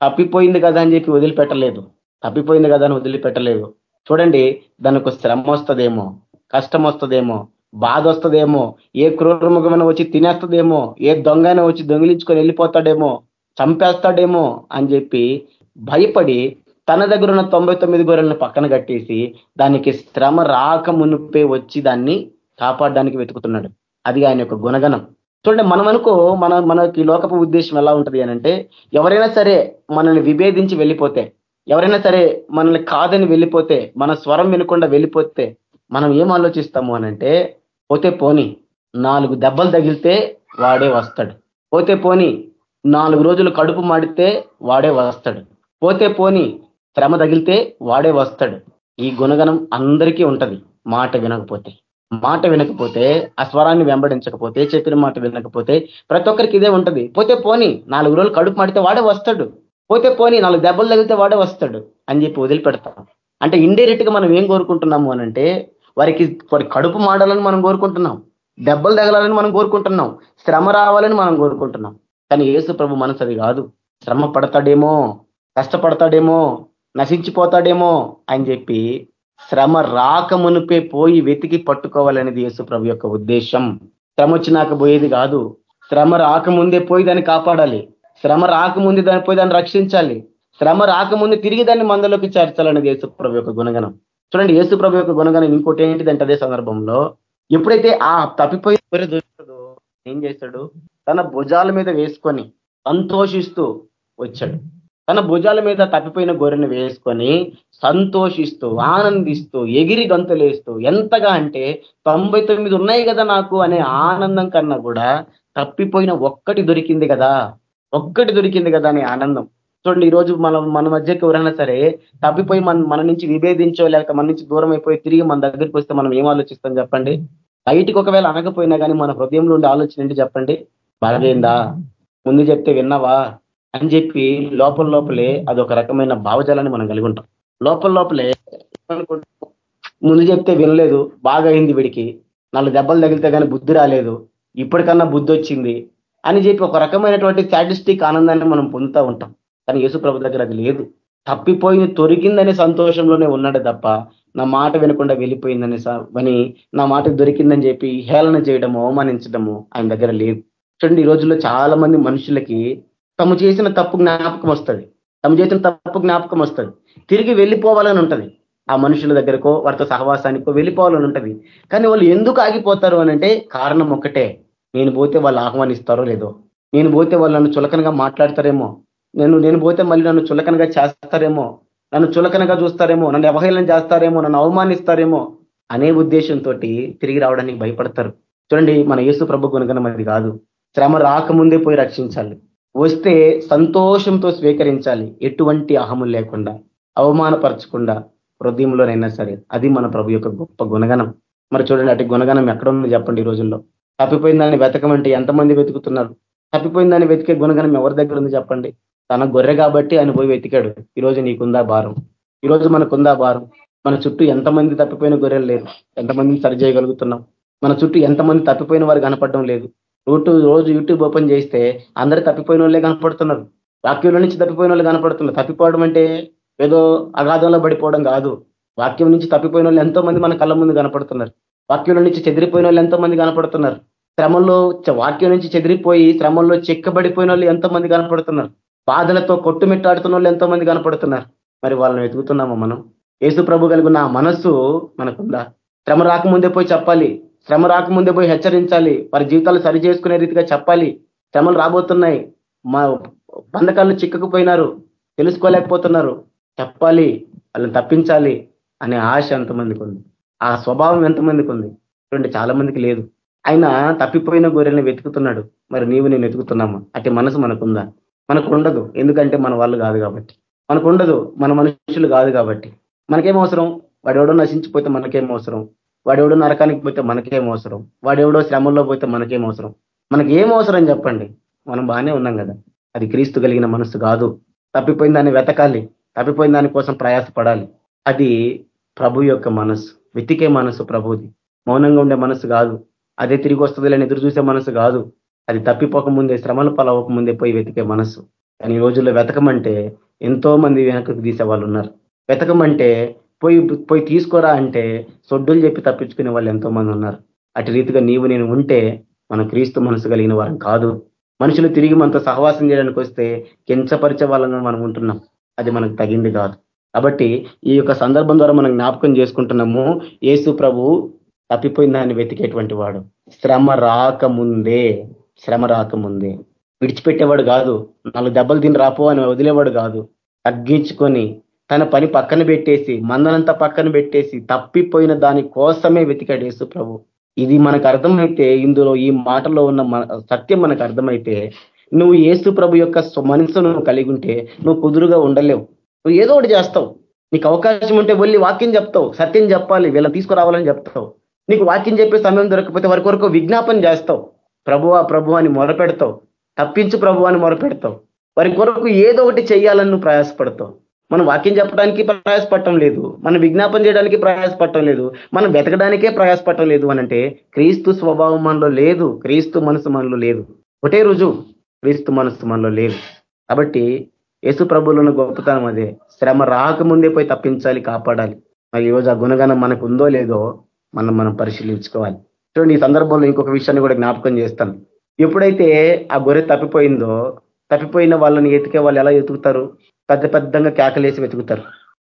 తప్పిపోయింది కదా అని చెప్పి వదిలిపెట్టలేదు. తప్పిపోయింది కదా అని వదిలిపెట్టలేదు. చూడండి దానికి శ్రమ వస్తుందేమో కష్టం వస్తుందేమో. బాధ వస్తుందేమో ఏ క్రూరముఖమైన వచ్చి తినేస్తుందేమో? ఏ దొంగైనా వచ్చి దొంగిలించుకొని వెళ్ళిపోతాడేమో? చంపేస్తాడేమో? అని చెప్పి భయపడి తన దగ్గర ఉన్న తొంభై తొమ్మిది గొర్రెలను పక్కన కట్టేసి దానికి శ్రమ రాక మునిపే వచ్చి దాన్ని కాపాడడానికి వెతుకుతున్నాడు. అది ఆయన యొక్క గుణగణం. చూడండి మనం అనుకో మన మనకి లోకపు ఉద్దేశం ఎలా ఉంటుంది అనంటే ఎవరైనా సరే మనల్ని విభేదించి వెళ్ళిపోతే ఎవరైనా సరే మనల్ని కాదని వెళ్ళిపోతే మన స్వరం వినకుండా వెళ్ళిపోతే మనం ఏం ఆలోచిస్తాము అనంటే పోతే పోని నాలుగు దెబ్బలు తగిలితే వాడే వస్తాడు. పోతే పోని నాలుగు రోజులు కడుపు మాడితే వాడే వస్తాడు. పోతే పోని శ్రమ తగిలితే వాడే వస్తాడు. ఈ గుణగణం అందరికీ ఉంటది. మాట వినకపోతే. మాట వినకపోతే ఆ స్వరాన్ని వెంబడించకపోతే చెప్పిన మాట వినకపోతే ప్రతి ఒక్కరికి ఇదే ఉంటది. పోతే పోని నాలుగు రోజులు కడుపు మాడితే వాడే వస్తాడు. పోతే పోని నాలుగు దెబ్బలు తగిలితే వాడే వస్తాడు అని చెప్పి వదిలిపెడతాం. అంటే ఇండైరెక్ట్గా మనం ఏం కోరుకుంటున్నాము అనంటే వారికి వారి కడుపు మాడాలని మనం కోరుకుంటున్నాం. దెబ్బలు తగలాలని మనం కోరుకుంటున్నాం. శ్రమ రావాలని మనం కోరుకుంటున్నాం. కానీ ఏసు ప్రభు మనసు అది కాదు. శ్రమ పడతాడేమో కష్టపడతాడేమో నశించిపోతాడేమో అని చెప్పి శ్రమ రాకమునిపే పోయి వెతికి పట్టుకోవాలనేది యేసు ప్రభు యొక్క ఉద్దేశం. శ్రమ వచ్చినాక పోయేది కాదు. శ్రమ రాకముందే పోయి దాన్ని కాపాడాలి. శ్రమ రాకముందే దాన్ని పోయి దాన్ని రక్షించాలి. శ్రమ రాకముందే తిరిగి దాన్ని మందలోకి చేర్చాలనేది యేసు ప్రభు యొక్క గుణగణం. చూడండి యేసు ప్రభు యొక్క గుణగానం ఇంకోటి ఏంటిదంటే అదే సందర్భంలో ఎప్పుడైతే ఆ తప్పిపోయి దొరుకుతుందో ఏం చేస్తాడు? తన భుజాల మీద వేసుకొని సంతోషిస్తూ వచ్చాడు. తన భుజాల మీద తప్పిపోయిన గొర్రెను వేసుకొని సంతోషిస్తూ ఆనందిస్తూ ఎగిరి గంతులేస్తూ ఎంతగా అంటే తొంభై తొమ్మిది ఉన్నాయి కదా నాకు అనే ఆనందం కన్నా కూడా తప్పిపోయిన ఒక్కటి దొరికింది కదా ఒక్కటి దొరికింది కదా అనే ఆనందం. చూడండి ఈరోజు మనం మన మధ్యకి ఎవరైనా సరే తప్పిపోయి మన మన నుంచి విభేదించో లేక మన నుంచి దూరం అయిపోయి తిరిగి మన దగ్గరికి వస్తే మనం ఏం ఆలోచిస్తాం చెప్పండి? బయటికి ఒకవేళ అనకపోయినా కానీ మన హృదయంలో ఉండే ఆలోచన ఏంటి చెప్పండి? బాగైందా ముందు చెప్తే విన్నావా? అని చెప్పి లోపల లోపలే అది ఒక రకమైన భావజాలాన్ని మనం కలిగి ఉంటాం. లోపల లోపలే ముందు చెప్తే వినలేదు బాగా అయింది వీడికి. నాలుగు దెబ్బలు తగిలితే కానీ బుద్ధి రాలేదు. ఇప్పటికన్నా బుద్ధి వచ్చింది. అని చెప్పి ఒక రకమైనటువంటి సాటిస్టిక్ ఆనందాన్ని మనం పొందుతూ ఉంటాం. కానీ యేసు ప్రభు దగ్గర అది లేదు. తప్పిపోయింది దొరికిందనే సంతోషంలోనే ఉన్నాడు తప్ప నా మాట వినకుండా వెళ్ళిపోయిందని అని నా మాట దొరికిందని చెప్పి హేళన చేయడము అవమానించడము ఆయన దగ్గర లేదు. చూడండి ఈ రోజుల్లో చాలా మంది మనుషులకి తము చేసిన తప్పు జ్ఞాపకం వస్తుంది. తము చేసిన తప్పు జ్ఞాపకం వస్తుంది. తిరిగి వెళ్ళిపోవాలని ఉంటది. ఆ మనుషుల దగ్గరకో వారితో సహవాసానికో వెళ్ళిపోవాలని ఉంటది. కానీ వాళ్ళు ఎందుకు ఆగిపోతారు అనంటే కారణం ఒక్కటే. నేను పోతే వాళ్ళు ఆహ్వానిస్తారో లేదో? నేను పోతే వాళ్ళు నన్ను చులకనగా మాట్లాడతారేమో? నేను నేను పోతే మళ్ళీ నన్ను చులకనగా చేస్తారేమో నన్ను చులకనగా చూస్తారేమో నన్ను అవహేళన చేస్తారేమో నన్ను అవమానిస్తారేమో అనే ఉద్దేశంతో తిరిగి రావడానికి భయపడతారు. చూడండి మన యేసు ప్రభు గుణగణం అది కాదు. శ్రమ రాకముందే పోయి రక్షించాలి. వస్తే సంతోషంతో స్వీకరించాలి. ఎటువంటి అహము లేకుండా అవమానపరచకుండా హృదయంలోనైనా సరే అది మన ప్రభు యొక్క గొప్ప గుణగణం. మరి చూడండి అటు గుణగణం ఎక్కడ ఉంది చెప్పండి ఈ రోజుల్లో. తప్పిపోయిన దాన్ని వెతకమంటే ఎంతమంది వెతుకుతున్నారు? తప్పిపోయిందని వెతికే గుణగణం ఎవరి దగ్గర ఉంది చెప్పండి? తన గొర్రె కాబట్టి ఆయన పోయి వెతికాడు. ఈరోజు నీకుందా భారం? ఈరోజు మనకుందా భారం? మన చుట్టూ ఎంతమంది తప్పిపోయిన గొర్రెలు లేరు. ఎంతమందిని సరి చేయగలుగుతున్నాం? మన చుట్టూ ఎంతమంది తప్పిపోయిన వారు కనపడడం లేదు. రూటు రోజు యూట్యూబ్ ఓపెన్ చేస్తే అందరు తప్పిపోయిన వాళ్ళే కనపడుతున్నారు. వాక్యంలో నుంచి తప్పిపోయిన వాళ్ళు కనపడుతున్నారు. తప్పిపోవడం అంటే ఏదో అగాధంలో పడిపోవడం కాదు. వాక్యం నుంచి తప్పిపోయిన వాళ్ళు ఎంతో మంది మన కళ్ళ ముందు కనపడుతున్నారు. వాక్యంలో నుంచి చెదిరిపోయిన వాళ్ళు ఎంతో మంది కనపడుతున్నారు. శ్రమంలో వాక్యం నుంచి చెదిరిపోయి శ్రమంలో చెక్కబడిపోయిన వాళ్ళు ఎంతో మంది కనపడుతున్నారు. బాధలతో కొట్టుమిట్టాడుతున్న వాళ్ళు ఎంతో మంది కనపడుతున్నారు. మరి వాళ్ళని వెతుకుతున్నామా మనం? యేసు ప్రభు కలిగిన ఆ మనస్సు మనకుందా? శ్రమ రాకముందే పోయి చెప్పాలి. శ్రమ రాకముందే పోయి హెచ్చరించాలి. వారి జీవితాలు సరి చేసుకునే రీతిగా చెప్పాలి. శ్రమలు రాబోతున్నాయి. మా బంధకాలను చిక్కకుపోయినారు. తెలుసుకోలేకపోతున్నారు. చెప్పాలి. వాళ్ళని తప్పించాలి అనే ఆశ ఎంతమందికి ఉంది. ఆ స్వభావం ఎంతమందికి ఉంది. చూడండి చాలా మందికి లేదు. ఆయన తప్పిపోయిన గొర్రెల్ని వెతుకుతున్నాడు. మరి నీవు నేను వెతుకుతున్నామా? అటు మనసు మనకుందా? మనకు ఉండదు ఎందుకంటే మన వాళ్ళు కాదు కాబట్టి. మనకు ఉండదు మన మనుషులు కాదు కాబట్టి. మనకేం అవసరం? వాడెవడో నశించిపోతే మనకేం అవసరం? వాడెవడో నరకానికి పోతే మనకేం అవసరం? వాడెవడో శ్రమంలో పోతే మనకేం అవసరం? మనకి ఏం అవసరం చెప్పండి? మనం బాగానే ఉన్నాం కదా. అది క్రీస్తు కలిగిన మనసు కాదు. తప్పిపోయిన దాన్ని వెతకాలి. తప్పిపోయిన దానికోసం ప్రయాసపడాలి. అది ప్రభు యొక్క మనసు వెతికే మనసు ప్రభుది. మౌనంగా ఉండే మనసు కాదు. అదే తిరిగి వస్తుంది ఎదురు చూసే మనసు కాదు. అది తప్పిపోక ముందే శ్రమలు పలవక ముందే పోయి వెతికే మనసు కానీ ఈ రోజుల్లో వెతకమంటే ఎంతో మంది వెనకకు తీసే వాళ్ళు ఉన్నారు. వెతకమంటే పోయి పోయి తీసుకోరా అంటే సొడ్డులు చెప్పి తప్పించుకునే వాళ్ళు ఎంతో మంది ఉన్నారు. అటు రీతిగా నీవు నేను ఉంటే మనం క్రీస్తు మనసు కలిగిన వారం కాదు. మనుషులు తిరిగి మనతో సహవాసం చేయడానికి వస్తే కించపరిచే వాళ్ళంగా మనం ఉంటున్నాం. అది మనకు తగింది కాదు. కాబట్టి ఈ యొక్క సందర్భం ద్వారా మనం జ్ఞాపకం చేసుకుంటున్నాము యేసు ప్రభు తప్పిపోయిన దాన్ని వెతికేటువంటి వాడు. శ్రమ రాకముందే. శ్రమ రాకముందే. విడిచిపెట్టేవాడు కాదు. నాలుగు దెబ్బలు తిని రాపో అని వదిలేవాడు కాదు. తగ్గించుకొని తన పని పక్కన పెట్టేసి మందనంతా పక్కన పెట్టేసి తప్పిపోయిన దాని కోసమే వెతికాడు యేసు ప్రభు. ఇది మనకు అర్థమైతే ఇందులో ఈ మాటలో ఉన్న సత్యం మనకు అర్థమైతే నువ్వు ఏసు ప్రభు యొక్క మనసును కలిగి ఉంటే నువ్వు కుదురుగా ఉండలేవు. నువ్వు ఏదో ఒకటి చేస్తావు. నీకు అవకాశం ఉంటే వెళ్ళి వాక్యం చెప్తావు. సత్యం చెప్పాలి. వీళ్ళని తీసుకురావాలని చెప్తావు. నీకు వాక్యం చెప్పే సమయం దొరకకపోతే వరకు వరకు విజ్ఞాపన చేస్తావు. ప్రభువా ప్రభు అని మొరపెడతావు. తప్పించు ప్రభు అని మొరపెడతావు. వారి కొరకు ఏదో ఒకటి చెయ్యాలని నువ్వు ప్రయాసపడతావు. మనం వాక్యం చెప్పడానికి ప్రయాసపడటం లేదు. మనం విజ్ఞాపన చేయడానికి ప్రయాసపడటం లేదు. మనం వెతకడానికే ప్రయాసపడటం లేదు అనంటే క్రీస్తు స్వభావం మనలో లేదు. క్రీస్తు మనసు మనలో లేదు. ఒకటే రుజువు. క్రీస్తు మనసు మనలో లేదు. కాబట్టి యేసు ప్రభులను గొప్పతనం అదే. శ్రమ రాకముందే పోయి తప్పించాలి కాపాడాలి. మరి ఈరోజు ఆ గుణగణం మనకు ఉందో లేదో మనం మనం పరిశీలించుకోవాలి. చూడండి ఈ సందర్భంలో ఇంకొక విషయాన్ని కూడా జ్ఞాపకం చేస్తాను. ఎప్పుడైతే ఆ గొర్రె తప్పిపోయిందో తప్పిపోయిన వాళ్ళని ఎతికే వాళ్ళు ఎలా వెతుకుతారు? పెద్ద పెద్దంగా కేకలేసి వెతుకుతారు.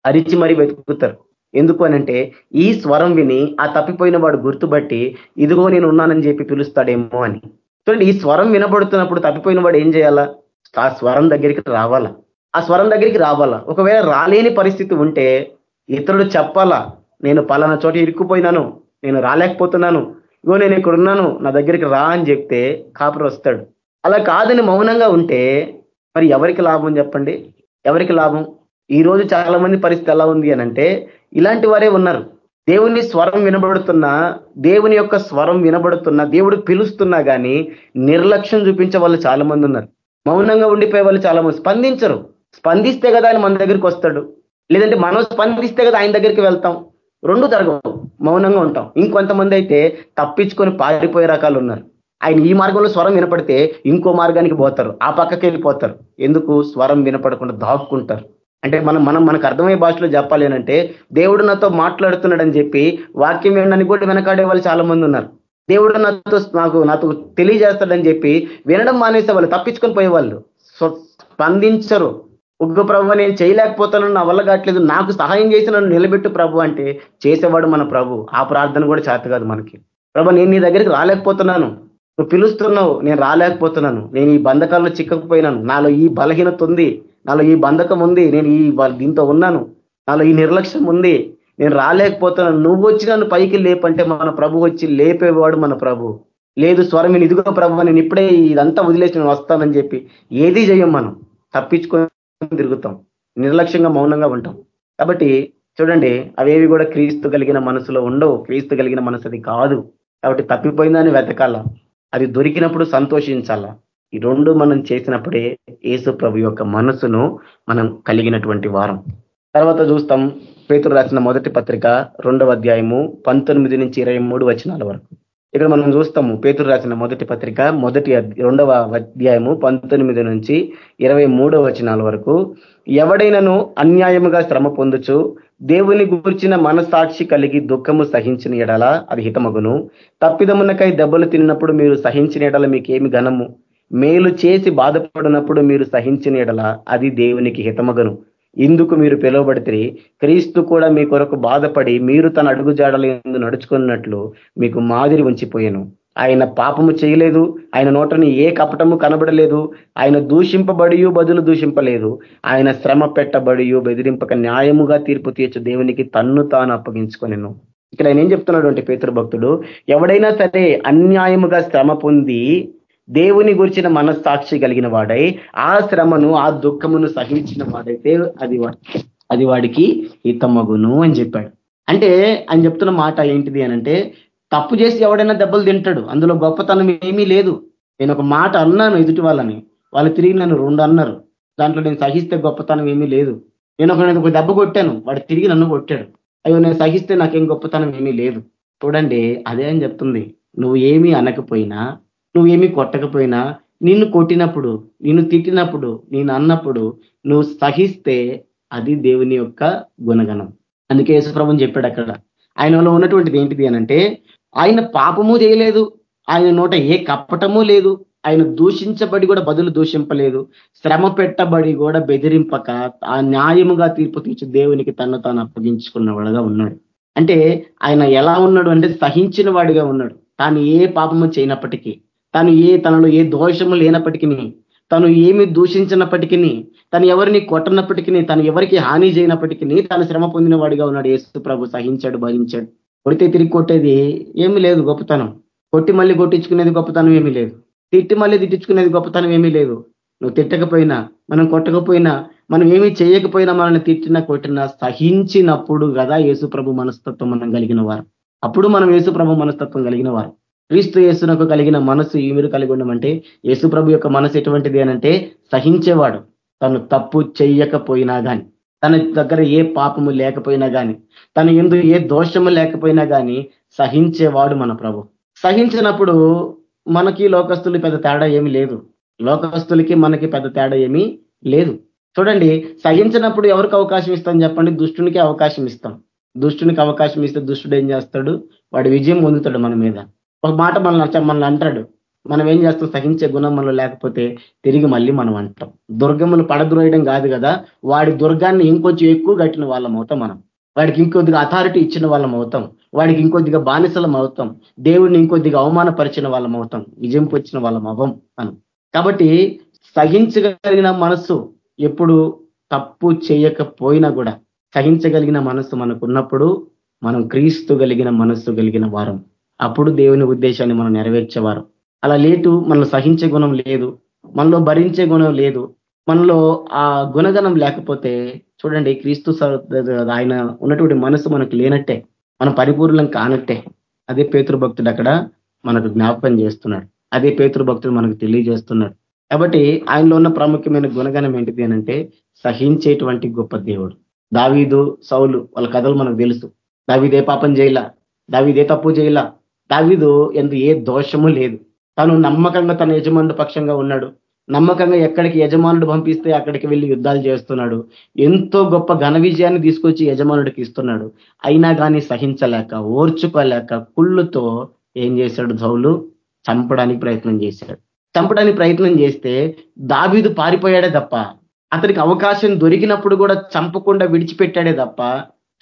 అరిచి మరీ వెతుకుతారు. ఎందుకు అనంటే ఈ స్వరం విని ఆ తప్పిపోయిన వాడు గుర్తుబట్టి ఇదిగో నేను ఉన్నానని చెప్పి పిలుస్తాడేమో అని. చూడండి ఈ స్వరం వినబడుతున్నప్పుడు తప్పిపోయిన వాడు ఏం చేయాలా? ఆ స్వరం దగ్గరికి రావాలా? ఆ స్వరం దగ్గరికి రావాలా? ఒకవేళ రాలేని పరిస్థితి ఉంటే ఇతరుడు చెప్పాలా నేను పలానా చోట ఇరుక్కుపోయినాను నేను రాలేకపోతున్నాను ఇగో నేను ఇక్కడ ఉన్నాను నా దగ్గరికి రా అని చెప్తే కాపురు వస్తాడు. అలా కాదని మౌనంగా ఉంటే మరి ఎవరికి లాభం చెప్పండి? ఎవరికి లాభం? ఈ రోజు చాలా మంది పరిస్థితి ఎలా ఉంది అనంటే ఇలాంటి వారే ఉన్నారు. దేవుని స్వరం వినబడుతున్నా దేవుని యొక్క స్వరం వినబడుతున్నా దేవుడు పిలుస్తున్నా కానీ నిర్లక్ష్యం చూపించే వాళ్ళు చాలా మంది ఉన్నారు. మౌనంగా ఉండిపోయే వాళ్ళు చాలా మంది స్పందించరు. స్పందిస్తే కదా ఆయన మన దగ్గరికి వస్తాడు. లేదంటే మనం స్పందిస్తే కదా ఆయన దగ్గరికి వెళ్తాం. రెండు జరగవు. మౌనంగా ఉంటాం. ఇంకొంతమంది అయితే తప్పించుకొని పారిపోయే రకాలు ఉన్నారు. ఆయన ఈ మార్గంలో స్వరం వినపడితే ఇంకో మార్గానికి పోతారు. ఆ పక్కకి వెళ్ళిపోతారు. ఎందుకు? స్వరం వినపడకుండా దాక్కుంటారు. అంటే మనం మనం మనకు అర్థమయ్యే భాషలో చెప్పాలి అంటే దేవుడు నాతో మాట్లాడుతున్నాడని చెప్పి వాక్యం వినడానికి కూడా వెనకాడే వాళ్ళు చాలా మంది ఉన్నారు. దేవుడు నాతో నాకు నాతో తెలియజేస్తాడని చెప్పి వినడం మానేసే వాళ్ళు తప్పించుకొని పోయేవాళ్ళు. స్పందించరు. ఒక్క ప్రభు నేను చేయలేకపోతాను నా వల్ల కావట్లేదు నాకు సహాయం చేసి నన్ను నిలబెట్టు ప్రభు అంటే చేసేవాడు మన ప్రభు. ఆ ప్రార్థన కూడా చేత కాదు మనకి. ప్రభు నేను నీ దగ్గరికి రాలేకపోతున్నాను. నువ్వు పిలుస్తున్నావు నేను రాలేకపోతున్నాను. నేను ఈ బంధకాల్లో చిక్కకపోయినాను. నాలో ఈ బలహీనత ఉంది. నాలో ఈ బంధకం ఉంది. నేను ఈ దీంతో ఉన్నాను. నాలో ఈ నిర్లక్ష్యం ఉంది. నేను రాలేకపోతున్నాను. నువ్వు వచ్చి నన్ను పైకి లేపంటే మన ప్రభు వచ్చి లేపేవాడు మన ప్రభు. లేదు స్వరం నేను ఇదిగో ప్రభు నేను ఇప్పుడే ఇదంతా వదిలేసి నేను వస్తానని చెప్పి ఏది చేయం మనం? తప్పించుకొని తిరుగుతాం. నిర్లక్ష్యంగా మౌనంగా ఉంటాం. కాబట్టి చూడండి అవేవి కూడా క్రీస్తు కలిగిన మనసులో ఉండవు. క్రీస్తు కలిగిన మనసు అది కాదు. కాబట్టి తప్పిపోయిందని వెతకాల? అది దొరికినప్పుడు సంతోషించాలా? ఈ రెండు మనం చేసినప్పుడే యేసు ప్రభు యొక్క మనసును మనం కలిగినటువంటి వారం. తర్వాత చూస్తాం పేతురు రాసిన మొదటి పత్రిక రెండవ అధ్యాయము పంతొమ్మిది నుంచి ఇరవై మూడు వచనాల వరకు. ఇక్కడ మనం చూస్తాము పేతురు రాసిన మొదటి పత్రిక మొదటి రెండవ అధ్యాయము పంతొమ్మిది నుంచి ఇరవై వచనాల వరకు. ఎవడైనను అన్యాయముగా శ్రమ పొందుచు దేవుని గూర్చిన మనస్సాక్షి కలిగి దుఃఖము సహించిన ఎడల అది హితమగును. తప్పిదమునకై దెబ్బలు తిన్నప్పుడు మీరు సహించిన ఎడల మీకేమి ఘనము? మేలు చేసి బాధపడినప్పుడు మీరు సహించిన ఎడల అది దేవునికి హితమగను. ఇందుకు మీరు పిలువబడితే క్రీస్తు కూడా మీ కొరకు బాధపడి మీరు తన అడుగు జాడలు నడుచుకున్నట్లు మీకు మాదిరి ఉంచిపోయాను. ఆయన పాపము చేయలేదు ఆయన నోటని ఏ కపటము కనబడలేదు ఆయన దూషింపబడియు బదులు దూషింపలేదు ఆయన శ్రమ పెట్టబడియు బెదిరింపక న్యాయముగా తీర్పు తీర్చు దేవునికి తన్ను తాను అప్పగించుకొనిను. ఇక్కడ ఆయన ఏం చెప్తున్నాడు అంటే పేతురు భక్తుడు ఎవడైనా సరే అన్యాయముగా శ్రమ పొంది దేవుని గురించిన మనస్సాక్షి కలిగిన వాడై ఆ శ్రమను ఆ దుఃఖమును సహించిన వాడైతే అది అది వాడికి హితమగును అని చెప్పాడు. అంటే ఆయన చెప్తున్న మాట ఏంటిది అనంటే తప్పు చేసి ఎవడైనా దెబ్బలు తింటాడు అందులో గొప్పతనం ఏమీ లేదు. నేను ఒక మాట అన్నాను ఎదుటి వాళ్ళని వాళ్ళు తిరిగి నన్ను రెండు అన్నారు. దాంట్లో నేను సహిస్తే గొప్పతనం ఏమీ లేదు. నేను ఒక ఒక దెబ్బ కొట్టాను వాడు తిరిగి నన్ను కొట్టాడు. అయ్యో నేను సహిస్తే నాకేం గొప్పతనం ఏమీ లేదు. చూడండి అదే అని చెప్తుంది. నువ్వు ఏమీ అనకపోయినా నువ్వేమీ కొట్టకపోయినా నిన్ను కొట్టినప్పుడు నిన్ను తిట్టినప్పుడు నేను అన్నప్పుడు నువ్వు సహిస్తే అది దేవుని యొక్క గుణగణం. అందుకే యేసుప్రభుని చెప్పాడు అక్కడ. ఆయనలో ఉన్నటువంటిది ఏంటిది అనంటే ఆయన పాపము చేయలేదు ఆయన నోట ఏ కప్పటము లేదు ఆయన దూషించబడి కూడా బదులు దూషింపలేదు శ్రమ పెట్టబడి కూడా బెదిరింపక ఆ న్యాయముగా తీర్పు తీర్చి దేవునికి తను తాను అప్పగించుకున్నవాడుగా ఉన్నాడు. అంటే ఆయన ఎలా ఉన్నాడు అంటే సహించిన వాడిగా ఉన్నాడు. తాను ఏ పాపము చేయనప్పటికీ తను ఏ తనలో ఏ దోషము లేనప్పటికీ తను ఏమి దూషించినప్పటికీ తను ఎవరిని కొట్టనప్పటికీ తను ఎవరికి హాని చేయనప్పటికీ తను శ్రమ పొందిన వాడిగా ఉన్నాడు. ఏసు ప్రభు సహించాడు భరించాడు కొడితే తిరిగి కొట్టేది ఏమీ లేదు గొప్పతనం. కొట్టి మళ్ళీ కొట్టించుకునేది గొప్పతనం ఏమీ లేదు. తిట్టి మళ్ళీ తిట్టించుకునేది గొప్పతనం ఏమీ లేదు. నువ్వు తిట్టకపోయినా మనం కొట్టకపోయినా మనం ఏమీ చేయకపోయినా మనల్ని తిట్టినా కొట్టినా సహించినప్పుడు కదా యేసు ప్రభు మనస్తత్వం మనం కలిగిన వారు. అప్పుడు మనం యేసు ప్రభు మనస్తత్వం కలిగిన వారు. క్రీస్తు యేసునకు కలిగిన మనసు ఈ మీరు కలిగి ఉండమంటే యేసు ప్రభు యొక్క మనసు ఎటువంటిది అనంటే సహించేవాడు. తను తప్పు చెయ్యకపోయినా కానీ తన దగ్గర ఏ పాపము లేకపోయినా కానీ తన ఎందు ఏ దోషము లేకపోయినా కానీ సహించేవాడు మన ప్రభు. సహించినప్పుడు మనకి లోకస్తులు పెద్ద తేడా ఏమి లేదు. లోకస్తులకి మనకి పెద్ద తేడా ఏమీ లేదు. చూడండి సహించినప్పుడు ఎవరికి అవకాశం ఇస్తాం చెప్పండి? దుష్టునికి అవకాశం ఇస్తాం. దుష్టునికి అవకాశం ఇస్తే దుష్టుడు ఏం చేస్తాడు? వాడు విజయం పొందుతాడు మన మీద. ఒక మాట మనల్ని మనల్ని అంటాడు. మనం ఏం చేస్తాం? సహించే గుణం మనలో లేకపోతే తిరిగి మళ్ళీ మనం అంటాం. దుర్గములు పడద్రోయడం కాదు కదా? వాడి దుర్గాన్ని ఇంకొంచెం ఎక్కువ కట్టిన వాళ్ళం అవుతాం మనం. వాడికి ఇంకొద్దిగా అథారిటీ ఇచ్చిన వాళ్ళం అవుతాం. వాడికి ఇంకొద్దిగా బానిసలం అవుతాం. దేవుడిని ఇంకొద్దిగా అవమానపరిచిన వాళ్ళం అవుతాం. విజయం వచ్చిన వాళ్ళం అవ్వం మనం. కాబట్టి సహించగలిగిన మనస్సు ఎప్పుడు తప్పు చేయకపోయినా కూడా సహించగలిగిన మనస్సు మనకున్నప్పుడు మనం క్రీస్తు కలిగిన మనస్సు కలిగిన వారం. అప్పుడు దేవుని ఉద్దేశాన్ని మనం నెరవేర్చేవారు. అలా లేటు మనలో సహించే గుణం లేదు మనలో భరించే గుణం లేదు మనలో ఆ గుణగణం లేకపోతే చూడండి క్రీస్తు ఆయన ఉన్నటువంటి మనసు మనకు లేనట్టే మనం పరిపూర్ణం కానట్టే. అదే పేతృభక్తుడు అక్కడ మనకు జ్ఞాపకం చేస్తున్నాడు. అదే పేతృభక్తుడు మనకు తెలియజేస్తున్నాడు. కాబట్టి ఆయనలో ఉన్న ప్రాముఖ్యమైన గుణగణం ఏంటిది అనంటే సహించేటువంటి గొప్ప దేవుడు. దావీదు సౌలు వాళ్ళ కథలు మనకు తెలుసు. దావీదే పాపం చేయలా దావీదే తప్పు చేయలా దావిదు ఎందు ఏ దోషము లేదు. తను నమ్మకంగా తన యజమానుడు పక్షంగా ఉన్నాడు. నమ్మకంగా ఎక్కడికి యజమానుడు పంపిస్తే అక్కడికి వెళ్ళి యుద్ధాలు చేస్తున్నాడు. ఎంతో గొప్ప ఘన విజయాన్ని తీసుకొచ్చి యజమానుడికి ఇస్తున్నాడు. అయినా కానీ సహించలేక ఓర్చుకోలేక కుళ్ళుతో ఏం చేశాడు ధౌలు చంపడానికి ప్రయత్నం చేశాడు. చంపడానికి ప్రయత్నం చేస్తే దావీదు పారిపోయాడే తప్ప అతనికి అవకాశం దొరికినప్పుడు కూడా చంపకుండా విడిచిపెట్టాడే తప్ప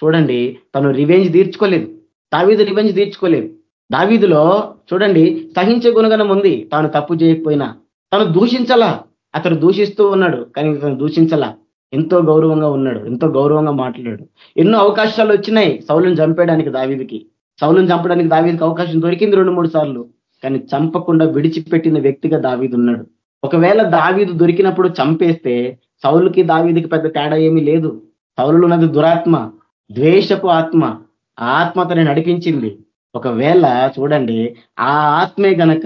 చూడండి తను రివెంజ్ తీర్చుకోలేదు. దావీదు రివెంజ్ తీర్చుకోలేదు. దావీదులో చూడండి సహించే గుణగణం ఉంది. తాను తప్పు చేయకపోయినా. తను దూషించలా. అతడు దూషిస్తూ ఉన్నాడు కానీ తను దూషించలా. ఎంతో గౌరవంగా ఉన్నాడు ఎంతో గౌరవంగా మాట్లాడాడు. ఎన్నో అవకాశాలు వచ్చినాయి సౌలను చంపేయడానికి దావీదికి. సౌలను చంపడానికి దావీదికి అవకాశం దొరికింది రెండు మూడు సార్లు. కానీ చంపకుండా విడిచిపెట్టిన వ్యక్తిగా దావీదు ఉన్నాడు. ఒకవేళ దావీదు దొరికినప్పుడు చంపేస్తే సౌలుకి దావీదికి పెద్ద తేడా ఏమీ లేదు. సౌలు ఉన్నది దురాత్మ ద్వేషపు ఆత్మ. ఆత్మ తనని నడిపించింది. ఒకవేళ చూడండి ఆ ఆత్మే గనక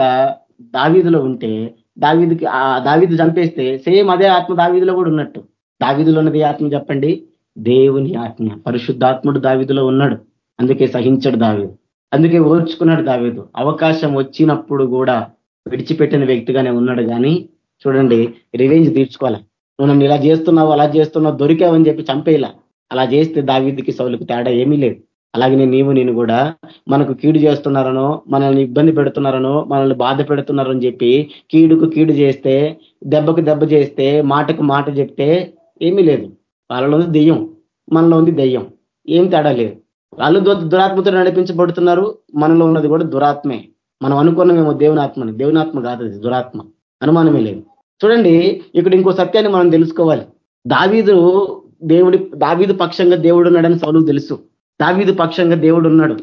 దావీదులో ఉంటే దావీదికి ఆ దావీదు చంపేస్తే సేమ్ అదే ఆత్మ దావీదులో కూడా ఉన్నట్టు. దావీదులో ఉన్నది ఆత్మ చెప్పండి? దేవుని ఆత్మ పరిశుద్ధాత్ముడు దావీదులో ఉన్నాడు. అందుకే సహించడు దావీదు. అందుకే ఓర్చుకున్నాడు దావీదు. అవకాశం వచ్చినప్పుడు కూడా విడిచిపెట్టిన వ్యక్తిగానే ఉన్నాడు కానీ చూడండి రివెంజ్ తీర్చుకోవాలి. నువ్వు నన్ను ఇలా చేస్తున్నావు అలా చేస్తున్నావు దొరికావని చెప్పి చంపేయాల? అలా చేస్తే దావీదికి సౌలుకు తేడా ఏమీ లేదు. అలాగే నీవు నేను కూడా మనకు కీడు చేస్తున్నారనో మనల్ని ఇబ్బంది పెడుతున్నారనో మనల్ని బాధ పెడుతున్నారని చెప్పి కీడుకు కీడు చేస్తే దెబ్బకు దెబ్బ చేస్తే మాటకు మాట చెప్తే ఏమీ లేదు. వాళ్ళలో ఉంది దెయ్యం మనలో ఉంది దెయ్యం ఏం తేడా లేదు. వాళ్ళు దురాత్మతో నడిపించబడుతున్నారు మనలో ఉన్నది కూడా దురాత్మే. మనం అనుకున్నామేమో దేవుని ఆత్మని దేవుని ఆత్మ కాదు అది దురాత్మ. అనుమానమే లేదు. చూడండి ఇక్కడ ఇంకో సత్యాన్ని మనం తెలుసుకోవాలి. దావీదు దేవుడి దావీదు పక్షంగా దేవుడు ఉన్నాడని సౌలుకు తెలుసు. దావీదు పక్షంగా దేవుడు ఉన్నాడు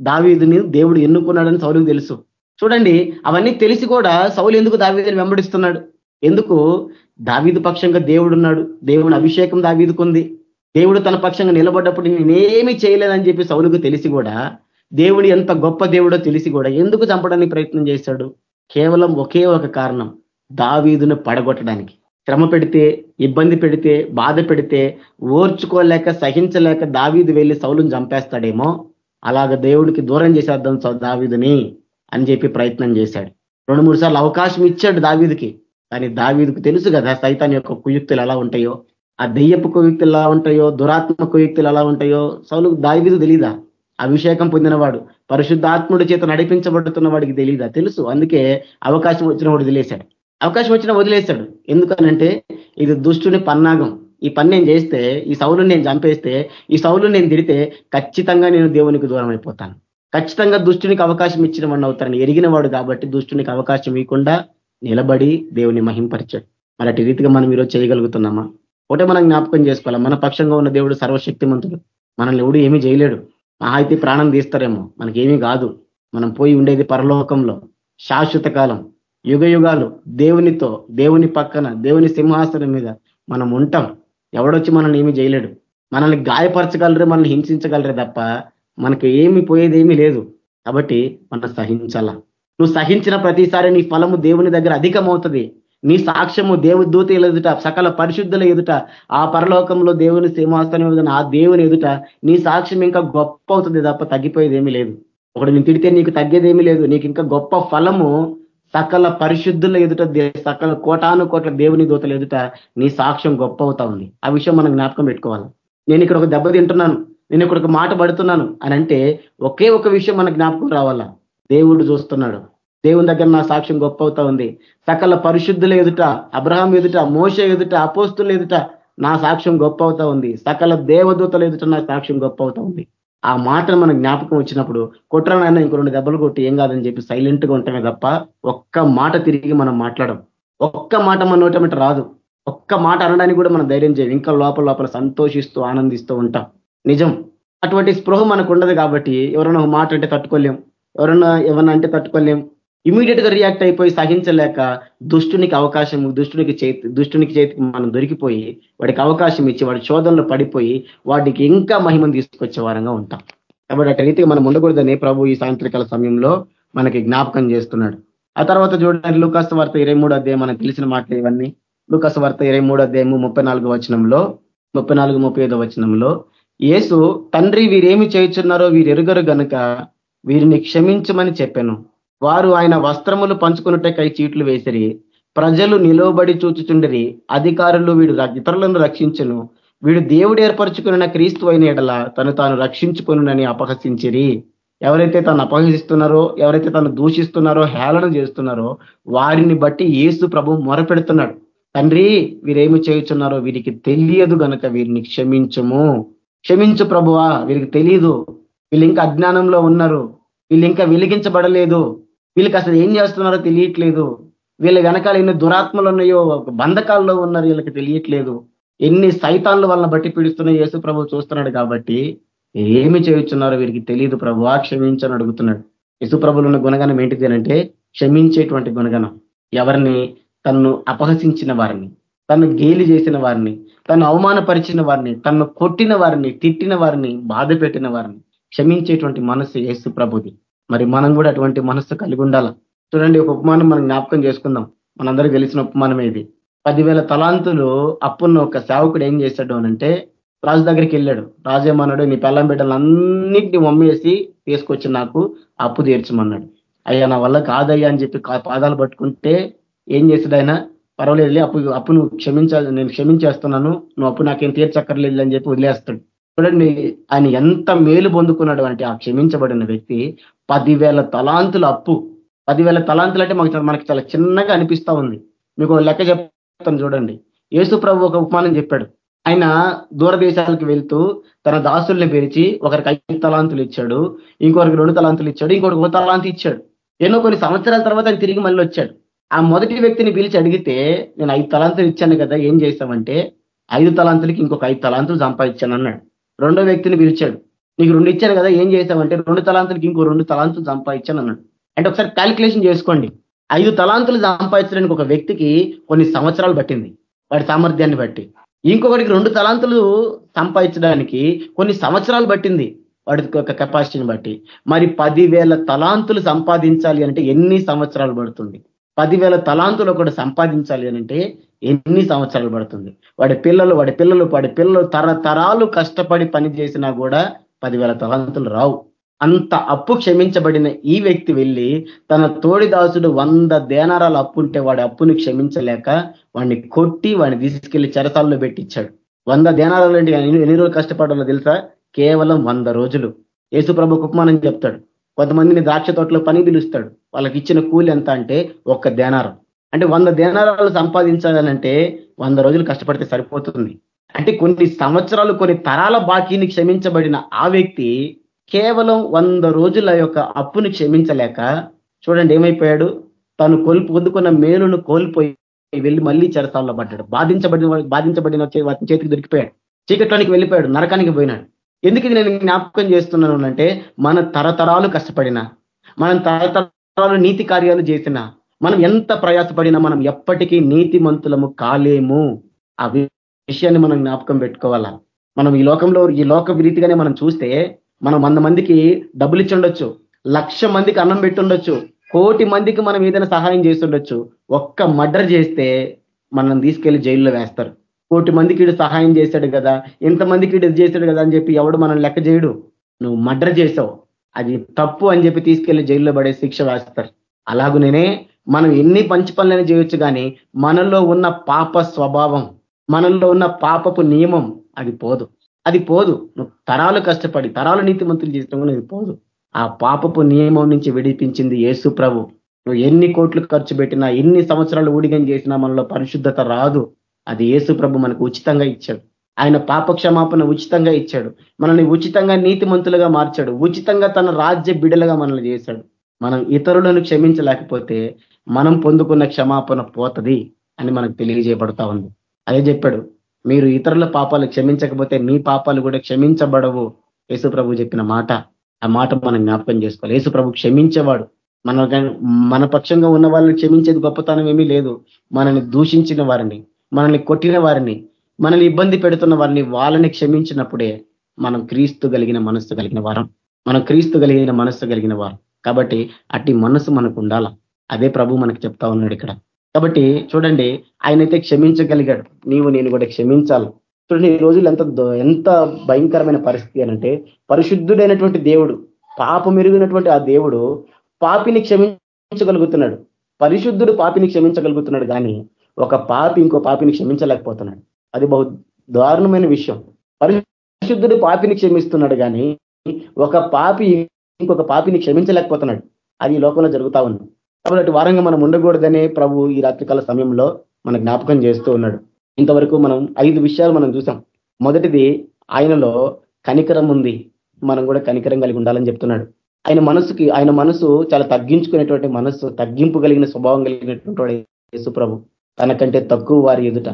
దావీదుని దేవుడు ఎన్నుకున్నాడని సౌలుకు తెలుసు. చూడండి అవన్నీ తెలిసి కూడా సౌలు ఎందుకు దావీదుని వెంబడిస్తున్నాడు? ఎందుకు? దావీదు పక్షంగా దేవుడు ఉన్నాడు దేవుని అభిషేకం దావీదుకుంది. దేవుడు తన పక్షంగా నిలబడ్డప్పుడు నేనేమి చేయలేదని చెప్పి సౌలుకు తెలిసి కూడా దేవుడు ఎంత గొప్ప దేవుడో తెలిసి కూడా ఎందుకు చంపడానికి ప్రయత్నం చేశాడు? కేవలం ఒకే ఒక కారణం దావీదును పడగొట్టడానికి. శ్రమ పెడితే ఇబ్బంది పెడితే బాధ పెడితే ఓర్చుకోలేక సహించలేక దావీదు వెళ్ళి సౌలును చంపేస్తాడేమో? అలాగ దేవుడికి దూరం చేసేద్దాం దావీదుని అని చెప్పి ప్రయత్నం చేశాడు. రెండు మూడు సార్లు అవకాశం ఇచ్చాడు దావీదికి. కానీ దావీదుకు తెలుసు కదా సైతాన్ యొక్క కుయుక్తులు ఎలా ఉంటాయో ఆ దెయ్యపు కుయుక్తులు ఎలా ఉంటాయో దురాత్మ కుయుక్తులు ఎలా ఉంటాయో సౌలు దావీదు తెలీదా? అభిషేకం పొందినవాడు పరిశుద్ధాత్ముడి చేత నడిపించబడుతున్న వాడికి తెలీదా? తెలుసు. అందుకే అవకాశం వచ్చిన తెలియశాడు అవకాశం వచ్చినా వదిలేస్తాడు. ఎందుకనంటే ఇది దుష్టుని పన్నాగం. ఈ పని నేను చేస్తే ఈ సౌలు నేను చంపేస్తే ఈ సౌలు నేను తిడితే ఖచ్చితంగా నేను దేవునికి దూరం అయిపోతాను. ఖచ్చితంగా దుష్టునికి అవకాశం ఇచ్చిన వాడిని అవుతారని ఎరిగిన వాడు కాబట్టి దుష్టునికి అవకాశం ఇవ్వకుండా నిలబడి దేవుని మహింపరిచాడు. మరి రీతిగా మనం ఈరోజు చేయగలుగుతున్నామా? ఒకటే మనం జ్ఞాపకం చేసుకోవాలి? మన పక్షంగా ఉన్న దేవుడు సర్వశక్తిమంతుడు. మనల్ని ఎవడు ఏమీ చేయలేడు. మహా అయితే ప్రాణం తీస్తారేమో. మనకేమీ కాదు. మనం పోయి ఉండేది పరలోకంలో. శాశ్వత కాలం. యుగ యుగాలు దేవునితో దేవుని పక్కన దేవుని సింహాసనం మీద మనం ఉంటాం. ఎవడొచ్చి మనల్ని ఏమి చేయలేడు. మనల్ని గాయపరచగలరు మనల్ని హింసించగలరే తప్ప మనకు ఏమి పోయేది ఏమీ లేదు. కాబట్టి మనం సహించాలా. నువ్వు సహించిన ప్రతిసారి నీ ఫలము దేవుని దగ్గర అధికమవుతుంది. నీ సాక్ష్యము దేవు దూత ఎదుట సకల పరిశుద్ధుల ఎదుట ఆ పరలోకంలో దేవుని సింహాసనం ఎదుట ఆ దేవుని ఎదుట నీ సాక్ష్యం ఇంకా గొప్ప అవుతుంది తప్ప తగ్గిపోయేది ఏమీ లేదు. ఒకటి నేను తిడితే నీకు తగ్గేదేమీ లేదు. నీకు ఇంకా గొప్ప ఫలము సకల పరిశుద్ధుల ఎదుట సకల కోటాను కోట్ల దేవుని దూతల ఎదుట నీ సాక్ష్యం గొప్ప అవుతా ఉంది. ఆ విషయం మనం జ్ఞాపకం పెట్టుకోవాలి. నేను ఇక్కడ ఒక దెబ్బ తింటున్నాను. నేను ఇక్కడ ఒక మాట పడుతున్నాను అని అంటే ఒకే ఒక విషయం మన జ్ఞాపకం రావాలా? దేవుడు చూస్తున్నాడు. దేవుని దగ్గర నా సాక్ష్యం గొప్ప అవుతా ఉంది. సకల పరిశుద్ధుల ఎదుట అబ్రహాం ఎదుట మోస ఎదుట అపోస్తుల ఎదుట నా సాక్ష్యం గొప్ప అవుతా ఉంది. సకల దేవదూతల ఎదుట నా సాక్ష్యం గొప్ప అవుతా ఉంది. ఆ మాటలు మనకు జ్ఞాపకం వచ్చినప్పుడు కుట్రనైనా ఇంకో రెండు దెబ్బలు కొట్టి ఏం కాదని చెప్పి సైలెంట్గా ఉంటామే తప్ప ఒక్క మాట తిరిగి మనం మాట్లాడడం ఒక్క మాట మన నోటమిట రాదు. ఒక్క మాట అనడానికి కూడా మనం ధైర్యం చేయం ఇంకా లోపల లోపల సంతోషిస్తూ ఆనందిస్తూ ఉంటాం. నిజం. అటువంటి స్పృహ మనకు ఉండదు కాబట్టి ఎవరైనా ఒక మాట అంటే తట్టుకోలేం. ఎవరన్నా ఏమన్నా అంటే తట్టుకోలేం. ఇమీడియట్గా రియాక్ట్ అయిపోయి సహించలేక దుష్టునికి అవకాశం దుష్టునికి చేతి దుష్టునికి చేతికి మనం దొరికిపోయి వాడికి అవకాశం ఇచ్చి వాడి శోధనలో పడిపోయి వాడికి ఇంకా మహిమను తీసుకొచ్చే వారంగా ఉంటాం. కాబట్టి అటు రీతిగా మనం ఉండకూడదని ప్రభు ఈ సాయంత్రకాల సమయంలో మనకి జ్ఞాపకం చేస్తున్నాడు. ఆ తర్వాత చూడండి లూకాస్ వార్త ఇరవై మూడు అధ్యాయం మనకు తెలిసిన మాటలు ఇవన్నీ. లూకాస్ వార్త ఇరవై మూడు అధ్యాయము ముప్పై నాలుగు వచనంలో ముప్పై నాలుగు ముప్పై ఐదో వచనంలో యేసు తండ్రి వీరేమి చేయుచున్నారో వీరు ఎరుగరు గనుక వీరిని క్షమించమని చెప్పాను. వారు ఆయన వస్త్రములు పంచుకున్నట్టకై చీట్లు వేసిరి. ప్రజలు నిలవబడి చూచుచుండరి. అధికారులు వీడు ఇతరులను రక్షించను. వీడు దేవుడు ఏర్పరచుకున్న క్రీస్తు అయిన ఎడల తను తాను రక్షించుకునునని అపహసించిరి. ఎవరైతే తను అపహసిస్తున్నారో ఎవరైతే తను దూషిస్తున్నారో హేళన చేస్తున్నారో వారిని బట్టి ఏసు ప్రభు మొరపెడుతున్నాడు. తండ్రి వీరేమి చేయుచున్నారో వీరికి తెలియదు గనక వీరిని క్షమించము. క్షమించు ప్రభువా వీరికి తెలియదు వీళ్ళు ఇంకా అజ్ఞానంలో ఉన్నారు. వీళ్ళు ఇంకా వెలిగించబడలేదు. వీళ్ళకి అసలు ఏం చేస్తున్నారో తెలియట్లేదు. వీళ్ళ వెనకాల ఎన్ని దురాత్మలు ఉన్నాయో బంధకాల్లో ఉన్నారు వీళ్ళకి తెలియట్లేదు. ఎన్ని సైతాన్లు వాళ్ళని బట్టి పీడిస్తున్న యేసు ప్రభు చూస్తున్నాడు కాబట్టి ఏమి చేయుచున్నారో వీరికి తెలియదు ప్రభు. క్షమించని అడుగుతున్నాడు. యేసు ప్రభులు ఉన్న గుణగణం ఏంటిది అంటే క్షమించేటువంటి గుణగణం. ఎవరిని? తన్ను అపహసించిన వారిని తను గేలి చేసిన వారిని తను అవమానపరిచిన వారిని తను కొట్టిన వారిని తిట్టిన వారిని బాధ పెట్టిన వారిని క్షమించేటువంటి మనసు యేసు ప్రభుది. మరి మనం కూడా అటువంటి మనస్సు కలిగి ఉండాల. చూడండి ఒక ఉపమానం మనం జ్ఞాపకం చేసుకుందాం. మనందరికీ తెలిసిన ఉపమానం ఇది పదివేల తలాంతులు అప్పున్న ఒక సేవకుడు ఏం చేశాడు అనంటే రాజు దగ్గరికి వెళ్ళాడు. రాజేమన్నాడు నీ పెళ్ళం బిడ్డలన్నింటినీ మమ్మేసి తీసుకొచ్చి నాకు అప్పు తీర్చమన్నాడు. అయ్యా నా వల్ల కాదయ్యా అని చెప్పి పాదాలు పట్టుకుంటే ఏం చేశాడు ఆయన? పర్వాలేదు అప్పు అప్పు నువ్వు క్షమించాలి నేను క్షమించేస్తున్నాను. నువ్వు అప్పు నాకేం తీర్చక్కర్లేదు అని చెప్పి వదిలేస్తాడు. చూడండి ఆయన ఎంత మేలు పొందుకున్నాడు అంటే ఆ క్షమించబడిన వ్యక్తి పదివేల తలాంతుల అప్పు. పదివేల తలాంతులు అంటే మాకు మనకి చాలా చిన్నగా అనిపిస్తా ఉంది. మీకు లెక్క చెప్తాను చూడండి. యేసు ప్రభు ఒక ఉపమానం చెప్పాడు. ఆయన దూరదేశాలకు వెళ్తూ తన దాసుల్ని పిలిచి ఒకరికి ఐదు తలాంతులు ఇచ్చాడు. ఇంకొకరికి రెండు తలాంతులు ఇచ్చాడు. ఇంకొకటి ఒక తలాంతి ఇచ్చాడు. ఎన్నో కొన్ని సంవత్సరాల తర్వాత ఆయన తిరిగి మళ్ళీ వచ్చాడు. ఆ మొదటి వ్యక్తిని పిలిచి అడిగితే నేను ఐదు తలాంతులు ఇచ్చాను కదా ఏం చేస్తామంటే ఐదు తలాంతులకి ఇంకొక ఐదు తలాంతులు సంపాదించాను అన్నాడు. రెండో వ్యక్తిని పిలిచాడు. నీకు రెండు ఇచ్చాను కదా ఏం చేస్తామంటే రెండు తలాంతులకి ఇంకో రెండు తలాంతులు సంపాదించాను అన్నాడు. అంటే ఒకసారి క్యాలిక్యులేషన్ చేసుకోండి. ఐదు తలాంతులు సంపాదించడానికి ఒక వ్యక్తికి కొన్ని సంవత్సరాలు పట్టింది. వాడి సామర్థ్యాన్ని బట్టి. ఇంకొకటికి రెండు తలాంతులు సంపాదించడానికి కొన్ని సంవత్సరాలు పట్టింది. వాడి యొక్క కెపాసిటీని బట్టి. మరి పదివేల తలాంతులు సంపాదించాలి అంటే ఎన్ని సంవత్సరాలు పడుతుంది? పదివేల తలాంతులు ఒకటి సంపాదించాలి అంటే ఎన్ని సంవత్సరాలు పడుతుంది? వాడి పిల్లలు వాడి పిల్లలు వాడి పిల్లలు తరతరాలు కష్టపడి పని చేసినా కూడా పదివేల తలాంతులు రావు. అంత అప్పు క్షమించబడిన ఈ వ్యక్తి వెళ్ళి తన తోడిదాసుడు వంద దేనారాలు అప్పు ఉంటే వాడి అప్పుని క్షమించలేక వాడిని కొట్టి వాడిని తీసుకెళ్ళి చెరసాల్లో పెట్టించాడు. వంద దేనారాలు అంటే ఎన్ని రోజులు కష్టపడాలో తెలుసా? కేవలం వంద రోజులు. యేసుప్రభు ఉపమానం చెప్తాడు. కొంతమందిని ద్రాక్ష తోటలో పని పిలుస్తాడు. వాళ్ళకి ఇచ్చిన కూలి ఎంత అంటే ఒక్క దేనారం. అంటే వంద దేనారాలు సంపాదించాలంటే వంద రోజులు కష్టపడితే సరిపోతుంది. అంటే కొన్ని సంవత్సరాలు కొన్ని తరాల బాకీని క్షమించబడిన ఆ వ్యక్తి కేవలం వంద రోజుల యొక్క అప్పుని క్షమించలేక చూడండి ఏమైపోయాడు? తను కోల్పు పొందుకున్న మేలును కోల్పోయి వెళ్ళి మళ్ళీ చెరసాల్లో పడ్డాడు. బాధించబడిన బాధించబడిన చేతికి దొరికిపోయాడు. చీకట్లోనికి వెళ్ళిపోయాడు నరకానికి పోయినాడు. ఎందుకు ఇది నేను జ్ఞాపకం చేస్తున్నాను అంటే మన తరతరాలు కష్టపడిన మనం తరతరాలు నీతి కార్యాలు చేసిన మనం ఎంత ప్రయాసపడినా మనం ఎప్పటికీ నీతిమంతులము కాలేము. ఆ విషయాన్ని మనం జ్ఞాపకం పెట్టుకోవాలా? మనం ఈ లోకంలో ఈ లోక రీతిగానే మనం చూస్తే మనం వంద మందికి డబ్బులు ఇచ్చి ఉండొచ్చు లక్ష మందికి అన్నం పెట్టుండొచ్చు కోటి మందికి మనం ఏదైనా సహాయం చేస్తుండొచ్చు ఒక్క మర్డర్ చేస్తే మనం తీసుకెళ్ళి జైల్లో వేస్తారు. కోటి మందికి వీడు సహాయం చేశాడు కదా ఇంతమందికి వీడు చేశాడు కదా అని చెప్పి ఎవడు మనం లెక్క చేయడు. నువ్వు మర్డర్ చేసావు అది తప్పు అని చెప్పి తీసుకెళ్ళి జైల్లో పడే శిక్ష వేస్తారు. అలాగునే మనం ఎన్ని పంచి పనులైనా చేయొచ్చు కానీ మనలో ఉన్న పాప స్వభావం మనలో ఉన్న పాపపు నియమం అది పోదు. అది పోదు. నువ్వు తరాలు కష్టపడి తరాలు నీతిమంతులు చేసిన కూడా అది పోదు. ఆ పాపపు నియమం నుంచి విడిపించింది యేసు ప్రభు. నువ్వు ఎన్ని కోట్లు ఖర్చు పెట్టినా ఎన్ని సంవత్సరాలు ఊడిగం చేసినా మనలో పరిశుద్ధత రాదు. అది యేసు ప్రభు మనకు ఉచితంగా ఇచ్చాడు. ఆయన పాప క్షమాపణ ఉచితంగా ఇచ్చాడు. మనల్ని ఉచితంగా నీతిమంతులుగా మార్చాడు. ఉచితంగా తన రాజ్య బిడలుగా మనల్ని చేశాడు. మనం ఇతరులను క్షమించలేకపోతే మనం పొందుకున్న క్షమాపణ పోతది అని మనకు తెలియజేయబడతా ఉంది. అదే చెప్పాడు. మీరు ఇతరుల పాపాలు క్షమించకపోతే మీ పాపాలు కూడా క్షమించబడవు. యేసు ప్రభు చెప్పిన మాట ఆ మాట మనం జ్ఞాపకం చేసుకోవాలి. యేసు ప్రభు క్షమించేవాడు. మన మన పక్షంగా ఉన్న వాళ్ళని క్షమించేది గొప్పతనం ఏమీ లేదు. మనల్ని దూషించిన వారిని మనల్ని కొట్టిన వారిని మనల్ని ఇబ్బంది పెడుతున్న వారిని వాళ్ళని క్షమించినప్పుడే మనం క్రీస్తు కలిగిన మనస్సు కలిగిన వారం. మనం క్రీస్తు కలిగిన మనస్సు కలిగిన వారం. కాబట్టి అట్టి మనస్సు మనకు ఉండాల? అదే ప్రభు మనకు చెప్తా ఉన్నాడు ఇక్కడ. కాబట్టి చూడండి ఆయనైతే క్షమించగలిగాడు. నీవు నేను కూడా క్షమించాలి. చూడండి ఈ రోజులు ఎంత ఎంత భయంకరమైన పరిస్థితి అనంటే పరిశుద్ధుడైనటువంటి దేవుడు పాప మెరుగినటువంటి ఆ దేవుడు పాపిని క్షమించగలుగుతున్నాడు. పరిశుద్ధుడు పాపిని క్షమించగలుగుతున్నాడు కానీ ఒక పాపి ఇంకో పాపిని క్షమించలేకపోతున్నాడు. అది బహు దారుణమైన విషయం. పరిశుద్ధుడు పాపిని క్షమిస్తున్నాడు కానీ ఒక పాపి ఇంకొక పాపిని క్షమించలేకపోతున్నాడు. అది లోకంలో జరుగుతా ఉంది. కాబట్టి వారంగా మనం ఉండకూడదనే ప్రభు ఈ రాత్రికాల సమయంలో మన జ్ఞాపకం చేస్తూ ఉన్నాడు. ఇంతవరకు మనం ఐదు విషయాలు మనం చూసాం. మొదటిది ఆయనలో కనికరం ఉంది. మనం కూడా కనికరం కలిగి ఉండాలని చెప్తున్నాడు. ఆయన మనసుకి ఆయన మనసు చాలా తగ్గించుకునేటువంటి మనసు తగ్గింపు కలిగిన స్వభావం కలిగినటువంటి యేసు ప్రభు. తనకంటే తక్కువ వారి ఎదుట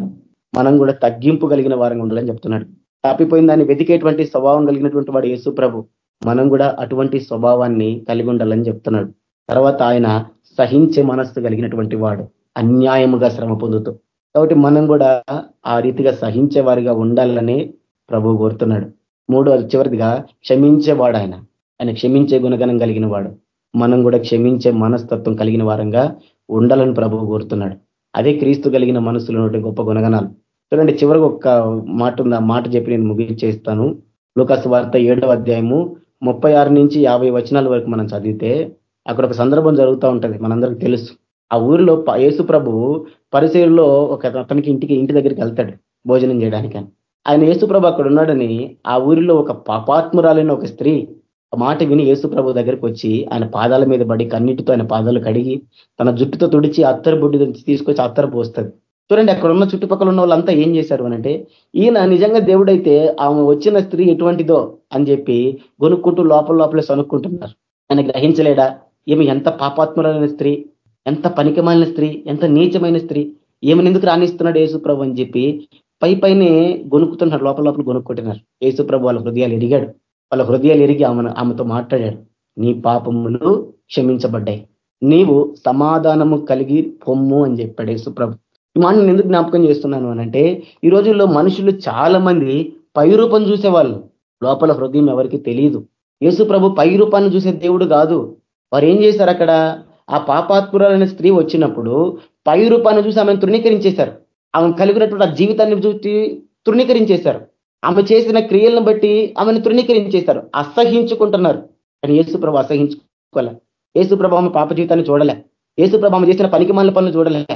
మనం కూడా తగ్గింపు కలిగిన వారంగా ఉండాలని చెప్తున్నాడు. తప్పిపోయిన దాన్ని వెతికేటువంటి స్వభావం కలిగినటువంటి వాడు యేసు ప్రభు. మనం కూడా అటువంటి స్వభావాన్ని కలిగి ఉండాలని చెప్తున్నాడు. తర్వాత ఆయన సహించే మనస్సు కలిగినటువంటి వాడు అన్యాయముగా శ్రమ పొందుతూ. కాబట్టి మనం కూడా ఆ రీతిగా సహించే వారిగా ఉండాలని ప్రభు కోరుతున్నాడు. మూడో చివరిదిగా క్షమించేవాడు ఆయన. ఆయన క్షమించే గుణగణం కలిగిన వాడు. మనం కూడా క్షమించే మనస్తత్వం కలిగిన వారంగా ఉండాలని ప్రభువు కోరుతున్నాడు. అదే క్రీస్తు కలిగిన మనసులో గొప్ప గుణగణాలు. చూడండి చివరికి ఒక్క మాట ఉంది ఆ మాట చెప్పి నేను ముగించేస్తాను. లోకాసు వార్త ఏడవ అధ్యాయము ముప్పై నుంచి యాభై వచనాల వరకు మనం చదివితే అక్కడ ఒక సందర్భం జరుగుతూ ఉంటుంది. మనందరికి తెలుసు. ఆ ఊరిలో యేసు ప్రభువు పరిశీలిలో ఒక అతనికి ఇంటికి ఇంటి దగ్గరికి వెళ్తాడు భోజనం చేయడానికి ఆయన యేసుప్రభు అక్కడ ఉన్నాడని ఆ ఊరిలో ఒక పాపాత్మురాలైన ఒక స్త్రీ మాట విని యేసుప్రభు దగ్గరికి వచ్చి ఆయన పాదాల మీద పడి కన్నిటితో ఆయన పాదాలు కడిగి తన జుట్టుతో తుడిచి అత్తరు బుడ్డి తీసుకొచ్చి అత్తరు పోస్తుంది. చూడండి అక్కడ ఉన్న చుట్టుపక్కల ఉన్న వాళ్ళంతా ఏం చేశారు అనంటే ఈయన నిజంగా దేవుడైతే ఆమె వచ్చిన స్త్రీ ఎటువంటిదో అని చెప్పి గొనుక్కుంటూ లోపల లోపలే సనుక్కుంటున్నారు. ఆయన గ్రహించలేడా? ఈమె ఎంత పాపాత్ములైన స్త్రీ ఎంత పనికిమాలిన స్త్రీ ఎంత నీచమైన స్త్రీ ఈమెను ఎందుకు రాణిస్తున్నాడు యేసుప్రభు అని చెప్పి పై పైనే గొనుక్కుతున్నారు లోపల లోపల గొనుక్కుంటున్నారు. యేసుప్రభు వాళ్ళ హృదయాలు ఎరిగాడు. వాళ్ళ హృదయాలు ఎరిగి ఆమెను ఆమెతో మాట్లాడాడు. నీ పాపములు క్షమించబడ్డాయి. నీవు సమాధానము కలిగి పొమ్ము అని చెప్పాడు యేసుప్రభు ఈ మాట నేను ఎందుకు జ్ఞాపకం చేస్తున్నాను అనంటే ఈ రోజుల్లో మనుషులు చాలా మంది పై రూపం చూసేవాళ్ళు. లోపల హృదయం ఎవరికి తెలియదు యేసు ప్రభు పై రూపాన్ని చూసే దేవుడు కాదు. వారు ఏం చేశారు అక్కడ? ఆ పాపాత్మురాలైన స్త్రీ వచ్చినప్పుడు పై రూపాన్ని చూసి ఆమెను తృణీకరించేశారు. ఆమె కలిగినటువంటి ఆ జీవితాన్ని చూసి తృణీకరించేశారు. ఆమె చేసిన క్రియలను బట్టి ఆమెను తృణీకరించేశారు. అసహించుకుంటున్నారు. కానీ యేసుప్రభ అసహించుకోలే. యేసుప్రభ ఆమె పాప జీవితాన్ని చూడలే. యేసుప్రభ ఆమె చేసిన పనికి పనులు చూడలే.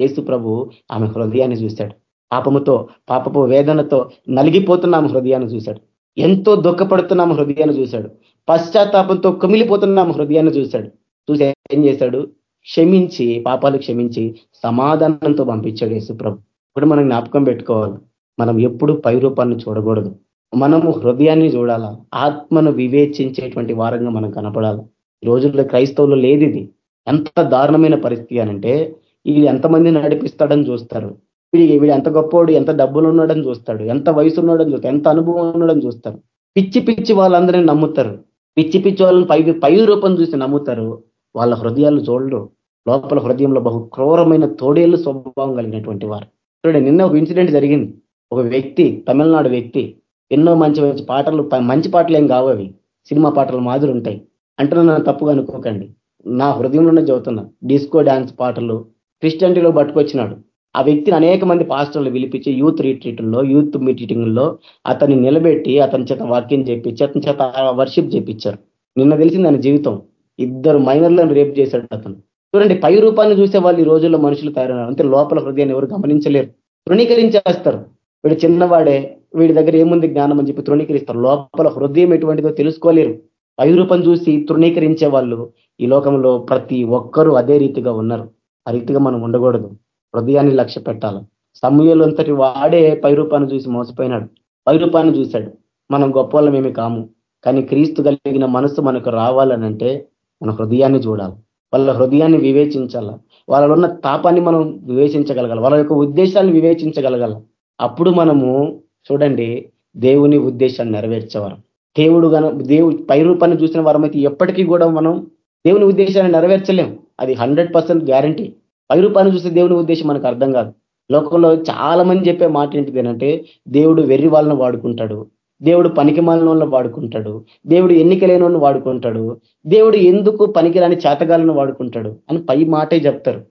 యేసుప్రభు ఆమె హృదయాన్ని చూశాడు. పాపముతో పాపపు వేదనతో నలిగిపోతున్న ఆమె హృదయాన్ని చూశాడు. ఎంతో దుఃఖపడుతున్న హృదయాన్ని చూశాడు. పశ్చాత్తాపంతో కమిలిపోతున్న హృదయాన్ని చూశాడు. చూసి ఏం చేశాడు? క్షమించి పాపాలు క్షమించి సమాధానంతో పంపించాడు యేసుప్రభు. ఇప్పుడు మనం జ్ఞాపకం పెట్టుకోవాలి. మనం ఎప్పుడు పై రూపాన్ని చూడకూడదు. మనము హృదయాన్ని చూడాలా? ఆత్మను వివేచించేటువంటి వారంగా మనం కనపడాలి? ఈ రోజుల్లో క్రైస్తవులు లేదు ఇది ఎంత దారుణమైన పరిస్థితి అనంటే ఇది ఎంతమంది నడిపిస్తాడని చూస్తారు. వీడి వీడు ఎంత గొప్పవాడు ఎంత డబ్బులు ఉన్నాడని చూస్తాడు. ఎంత వయసు ఉన్నాడని చూస్తాడు ఎంత అనుభవం ఉన్నాడని చూస్తారు. పిచ్చి పిచ్చి వాళ్ళందరినీ నమ్ముతారు. పిచ్చి పిచ్చి వాళ్ళని పై పై రూపం చూసి నమ్ముతారు. వాళ్ళ హృదయాలు చూడడు లోపల హృదయంలో బహు క్రూరమైన తోడేళ్ళు స్వభావం కలిగినటువంటి వారు. చూడండి నిన్న ఒక ఇన్సిడెంట్ జరిగింది. ఒక వ్యక్తి తమిళనాడు వ్యక్తి ఎన్నో మంచి మంచి పాటలు మంచి పాటలు ఏం కావు అవి. సినిమా పాటలు మాదిరి ఉంటాయి. అంటున్నా నన్ను తప్పుగా అనుకోకండి. నా హృదయంలోనే చదువుతున్నా డిస్కో డ్యాన్స్ పాటలు క్రిస్టియానిటీలో పట్టుకొచ్చినాడు ఆ వ్యక్తిని అనేక మంది పాస్టర్లు పిలిపించి యూత్ రిట్రీట్లో యూత్ మీటింగ్లో అతన్ని నిలబెట్టి అతని చేత వాక్యం చేపించి అతని చేత వర్షిప్ చేపించారు. నిన్న తెలిసింది ఆయన జీవితం. ఇద్దరు మైనర్లను రేపు చేశాడు అతను. చూడండి పై రూపాన్ని చూసే వాళ్ళు ఈ రోజుల్లో మనుషులు తయారన్నారు అంతే లోపల హృదయాన్ని ఎవరు గమనించలేరు. తృణీకరించేస్తారు. వీడు చిన్నవాడే వీడి దగ్గర ఏముంది జ్ఞానం అని చెప్పి తృణీకరిస్తారు. లోపల హృదయం ఎటువంటిదో తెలుసుకోలేరు. పై రూపం చూసి తృణీకరించే వాళ్ళు ఈ లోకంలో ప్రతి ఒక్కరూ అదే రీతిగా ఉన్నారు. ఆ రీతిగా మనం ఉండకూడదు. హృదయాన్ని లక్ష్య పెట్టాలి. సమయంలోంతటి వాడే పైరూపాన్ని చూసి మోసపోయినాడు. పైరూపాన్ని చూశాడు. మనం గొప్ప కాము. కానీ క్రీస్తు కలిగిన మనసు మనకు రావాలనంటే మన హృదయాన్ని చూడాలి. వాళ్ళ హృదయాన్ని వివేచించాల. వాళ్ళలో ఉన్న తాపాన్ని మనం వివేచించగలగాలి. వాళ్ళ యొక్క ఉద్దేశాన్ని వివేచించగలగాల. అప్పుడు మనము చూడండి దేవుని ఉద్దేశాన్ని నెరవేర్చేవారు దేవుడు గన దేవు పై రూపాన్ని చూసిన వారమైతే ఎప్పటికీ కూడా మనం దేవుని ఉద్దేశాన్ని నెరవేర్చలేం. అది హండ్రెడ్ పర్సెంట్ గ్యారంటీ. పై చూస్తే దేవుని ఉద్దేశం మనకు అర్థం కాదు. లోకంలో చాలా మంది చెప్పే మాట ఏంటిది ఏంటంటే దేవుడు వెర్రి వాళ్ళని వాడుకుంటాడు. దేవుడు పనికి మాలిన వాడుకుంటాడు. దేవుడు ఎన్నికలేని వాళ్ళని వాడుకుంటాడు. దేవుడు ఎందుకు పనికిరాని చేతగాలను వాడుకుంటాడు అని పై మాటే చెప్తారు.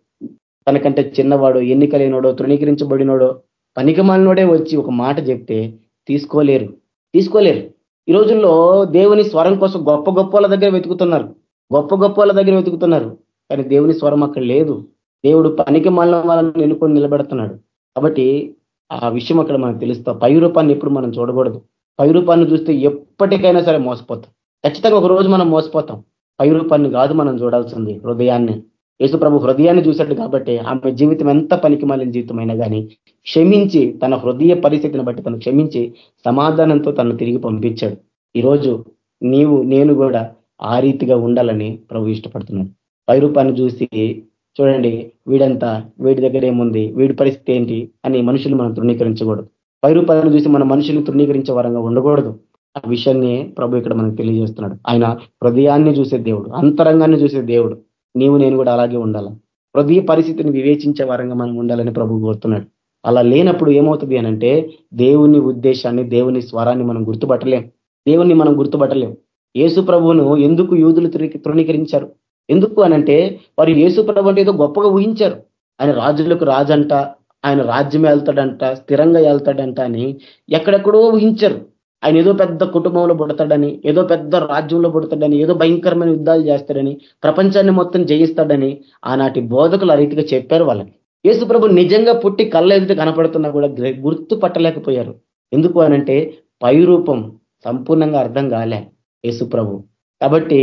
తనకంటే చిన్నవాడు ఎన్నికలేనోడో తృణీకరించబడినోడో పనికి మాలినోడే వచ్చి ఒక మాట చెప్తే తీసుకోలేరు. తీసుకోలేరు. ఈ రోజుల్లో దేవుని స్వరం కోసం గొప్ప గొప్ప దగ్గర వెతుకుతున్నారు. గొప్ప గొప్ప దగ్గర వెతుకుతున్నారు. కానీ దేవుని స్వరం అక్కడ లేదు. దేవుడు పనికి మళ్ళీ వాళ్ళని ఎన్నుకొని నిలబెడుతున్నాడు. కాబట్టి ఆ విషయం అక్కడ మనకు తెలుస్తా. పై రూపాన్ని ఎప్పుడు మనం చూడకూడదు. పై రూపాన్ని చూస్తే ఎప్పటికైనా సరే మోసపోతాం. ఖచ్చితంగా ఒక రోజు మనం మోసపోతాం. పై రూపాన్ని కాదు మనం చూడాల్సింది హృదయాన్ని. యేసు ప్రభు హృదయాన్ని చూశాడు కాబట్టి ఆమె జీవితం ఎంత పనికి మాలిన జీవితం అయినా కానీ క్షమించి తన హృదయ పరిస్థితిని బట్టి తను క్షమించి సమాధానంతో తను తిరిగి పంపించాడు. ఈరోజు నీవు నేను కూడా ఆ రీతిగా ఉండాలని ప్రభు ఇష్టపడుతున్నాడు. పై రూపాన్ని చూసి చూడండి వీడంతా వీడి దగ్గర ఏముంది? వీడి పరిస్థితి ఏంటి? అని మనుషులు మనం తృణీకరించకూడదు. పై రూపాయలను చూసి మన మనుషుల్ని తృణీకరించే వరంగా ఉండకూడదు. ఆ విషయాన్ని ప్రభు ఇక్కడ మనకు తెలియజేస్తున్నాడు. ఆయన హృదయాన్ని చూసే దేవుడు అంతరంగాన్ని చూసే దేవుడు. నీవు నేను కూడా అలాగే ఉండాల. హృదయ పరిస్థితిని వివేచించే వరంగా మనం ఉండాలని ప్రభు కోరుతున్నాడు. అలా లేనప్పుడు ఏమవుతుంది అనంటే దేవుని ఉద్దేశాన్ని దేవుని స్వరాన్ని మనం గుర్తుపట్టలేం. దేవుణ్ణి మనం గుర్తుపట్టలేం. యేసు ప్రభువును ఎందుకు యూదులు తృణీకరించారు? ఎందుకు అనంటే వారు యేసు ప్రభు అంటే ఏదో గొప్పగా ఊహించారు. ఆయన రాజులకు రాజంట ఆయన రాజ్యం వెళ్తాడంట స్థిరంగా వెళ్తాడంట అని ఎక్కడెక్కడో ఊహించరు. ఆయన ఏదో పెద్ద కుటుంబంలో పుడతాడని ఏదో పెద్ద రాజ్యంలో పుడతాడని ఏదో భయంకరమైన యుద్ధాలు చేస్తాడని ప్రపంచాన్ని మొత్తం జయిస్తాడని ఆనాటి బోధకులు ఆ రీతిగా చెప్పారు వాళ్ళకి. యేసు ప్రభు నిజంగా పుట్టి కళ్ళ ఎదుట కనపడుతున్నా కూడా గుర్తు పట్టలేకపోయారు ఎందుకు అనంటే పై రూపం సంపూర్ణంగా అర్థం కాలే యేసు ప్రభు. కాబట్టి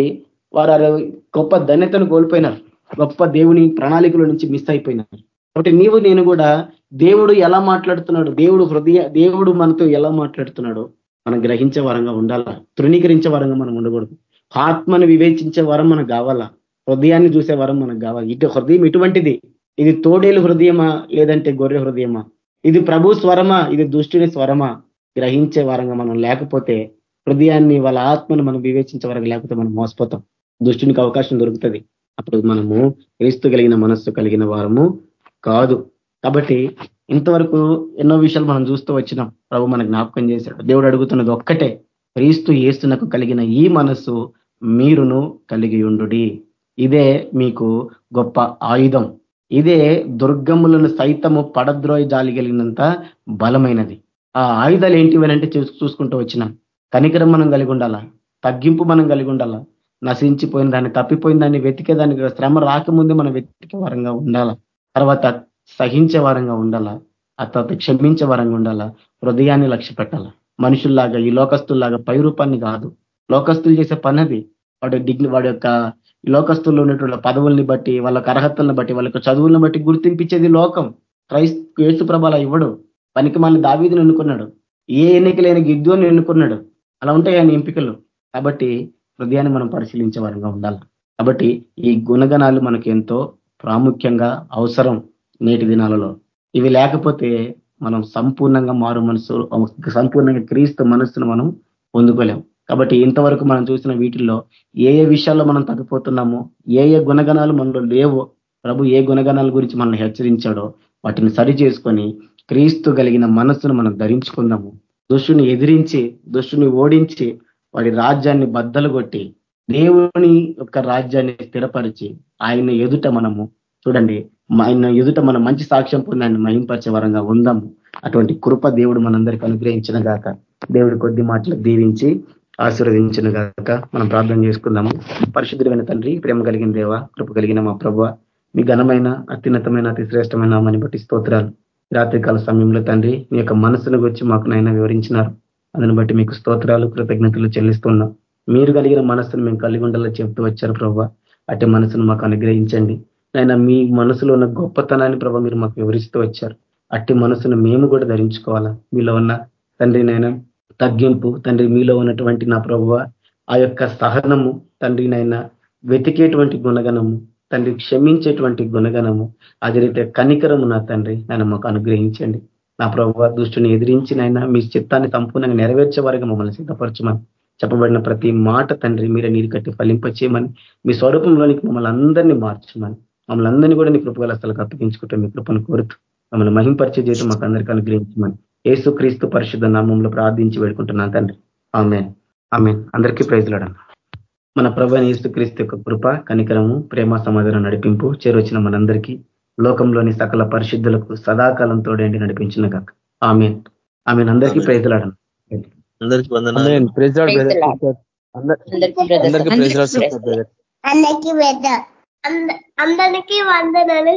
వారు గొప్ప ధన్యతను కోల్పోయినారు. గొప్ప దేవుని ప్రణాళికల నుంచి మిస్ అయిపోయినారు. కాబట్టి నీవు నేను కూడా దేవుడు ఎలా మాట్లాడుతున్నాడు దేవుడు హృదయ దేవుడు మనతో ఎలా మాట్లాడుతున్నాడో మనం గ్రహించే వరంగా ఉండాలా? తృణీకరించే వరంగా మనం ఉండకూడదు. ఆత్మను వివేచించే వరం మనకు కావాలా? హృదయాన్ని చూసే వరం మనకు కావాలి? ఇటు హృదయం ఇటువంటిది. ఇది తోడేలు హృదయమా లేదంటే గొర్రె హృదయమా? ఇది ప్రభు స్వరమా ఇది దుష్టుని స్వరమా? గ్రహించే వరంగా మనం లేకపోతే హృదయాన్ని వాళ్ళ ఆత్మను మనం వివేచించే వరకు లేకపోతే మనం మోసపోతాం. దుష్టునికి అవకాశం దొరుకుతుంది. అప్పుడు మనము క్రీస్తు కలిగిన మనస్సు కలిగిన వారము కాదు. కాబట్టి ఇంతవరకు ఎన్నో విషయాలు మనం చూస్తూ వచ్చినాం. ప్రభు మన జ్ఞాపకం చేశాడు. దేవుడు అడుగుతున్నది ఒక్కటే. క్రీస్తు ఏస్తునకు కలిగిన ఈ మనస్సు మీరును కలిగి ఉండు ఇదే మీకు గొప్ప ఆయుధం. ఇదే దుర్గములను సైతము పడద్రోయి జాలి కలిగినంత బలమైనది. ఆ ఆయుధాలు ఏంటివనంటే చూసుకుంటూ వచ్చినాం. కనికరం మనం కలిగి ఉండాలా? తగ్గింపు మనం కలిగి ఉండాలా? నశించిపోయిన దాన్ని తప్పిపోయిన దాన్ని వెతికే దానికి శ్రమ రాకముందే మనం వెతికే వరంగా ఉండాలా? తర్వాత సహించే వారంగా ఉండాలా? ఆ తర్వాత క్షమించే వరంగా ఉండాలా? హృదయాన్ని లక్ష్య పెట్టాలా? మనుషుల్లాగా ఈ లోకస్తుల్లాగా పై రూపాన్ని కాదు. లోకస్తులు చేసే పనది వాడు డిగ్ని వాడి యొక్క లోకస్తుల్లో ఉన్నటువంటి పదవుల్ని బట్టి వాళ్ళకు అర్హతలను బట్టి వాళ్ళ చదువులను బట్టి గుర్తింపించేది లోకం. క్రైస్తు ఏసు ప్రభాల ఇవ్వడు. పనికి మన దావీదిని ఎన్నుకున్నాడు. ఏ ఎన్నికలైన గిద్దుని ఎన్నుకున్నాడు. అలా ఉంటాయి ఆయన ఎంపికలు? కాబట్టి హృదయాన్ని మనం పరిశీలించే వారంగా ఉండాలి. కాబట్టి ఈ గుణగణాలు మనకు ఎంతో ప్రాముఖ్యంగా అవసరం నేటి దినాలలో. ఇవి లేకపోతే మనం సంపూర్ణంగా మారు మనసు సంపూర్ణంగా క్రీస్తు మనస్సును మనం పొందుకోలేం కాబట్టి ఇంతవరకు మనం చూసిన వీటిల్లో ఏ ఏ విషయాల్లో మనం తగ్గిపోతున్నామో ఏ ఏ గుణగణాలు మనలో లేవో ప్రభు ఏ గుణగణాల గురించి మనల్ని హెచ్చరించాడో వాటిని సరి చేసుకొని క్రీస్తు కలిగిన మనస్సును మనం ధరించుకుందాము. దుష్టుని ఎదిరించి దుష్టుని ఓడించి వాడి రాజ్యాన్ని బద్దలు కొట్టి దేవుని యొక్క రాజ్యాన్ని స్థిరపరిచి ఆయన ఎదుట మనము చూడండి ఆయన ఎదుట మనం మంచి సాక్ష్యం పొంది ఆయన మహింపరిచే వరంగా ఉందాము. అటువంటి కృప దేవుడు మనందరికీ అనుగ్రహించిన గాక. దేవుడి కొద్ది మాటలు దీవించి ఆశీర్వదించిన గాక మనం ప్రార్థన చేసుకుందాము. పరిశుద్ధమైన తండ్రి ప్రేమ కలిగిన దేవ కృప కలిగిన మా ప్రభు మీ ఘనమైన అత్యున్నతమైన అతి శ్రేష్టమైన మని బట్టి స్తోత్రాలు. రాత్రికాల సమయంలో తండ్రి మీ యొక్క మనసును గురించి మాకు నైనా వివరించినారు. అందుని బట్టి మీకు స్తోత్రాలు కృతజ్ఞతలు చెల్లిస్తున్నాం. మీరు కలిగిన మనసును మేము కలిగి ఉండాలని చెప్తూ వచ్చారు ప్రభావ అట్టి మనసును మాకు అనుగ్రహించండి. ఆయన మీ మనసులో ఉన్న గొప్పతనాన్ని ప్రభావ మీరు మాకు వివరిస్తూ వచ్చారు. అట్టి మనసును మేము కూడా ధరించుకోవాలా? మీలో ఉన్న తండ్రి నైనా తగ్గింపు తండ్రి మీలో ఉన్నటువంటి నా ప్రభువ ఆ యొక్క సహనము తండ్రి నైనా వెతికేటువంటి గుణగణము తండ్రి క్షమించేటువంటి గుణగణము అదే రీతి కనికరము నా తండ్రి నన్ను మాకు అనుగ్రహించండి. నా ప్రభు దుష్టుని ఎదిరించినైనా మీ చిత్తాన్ని సంపూర్ణంగా నెరవేర్చే వరకు మమ్మల్ని సిద్ధపరచమని చెప్పబడిన ప్రతి మాట తండ్రి మీరే నీరు కట్టి ఫలింపచేయమని మీ స్వరూపంలోనికి మమ్మల్ని అందరినీ మార్చమని మమ్మల్ని అందరినీ కూడా నీ కృపగల స్థలకు అప్పగించుకుంటే మీ కృపను కోరుతూ మమ్మల్ని మహింపరిచే చేసి మాకు అందరికీ అనుగ్రహించమని ఏసు క్రీస్తు పరిశుద్ధ నామంలో ప్రార్థించి వేడుకుంటున్నాను తండ్రి. ఆమె ఆమె అందరికీ ప్రైజ్లాడను మన ప్రభు యేసుక్రీస్తు యొక్క కృప కనికరము ప్రేమ సమాధానం నడిపింపు చేరొచ్చిన మనందరికీ లోకంలోని సకల పరిశుద్ధులకు సదాకాలం తోడేంటి నడిపించిన కాక ఆమె ఆమె అందరికీ ప్రైజలాడను. అందరికీ అందరికీ వందనాలు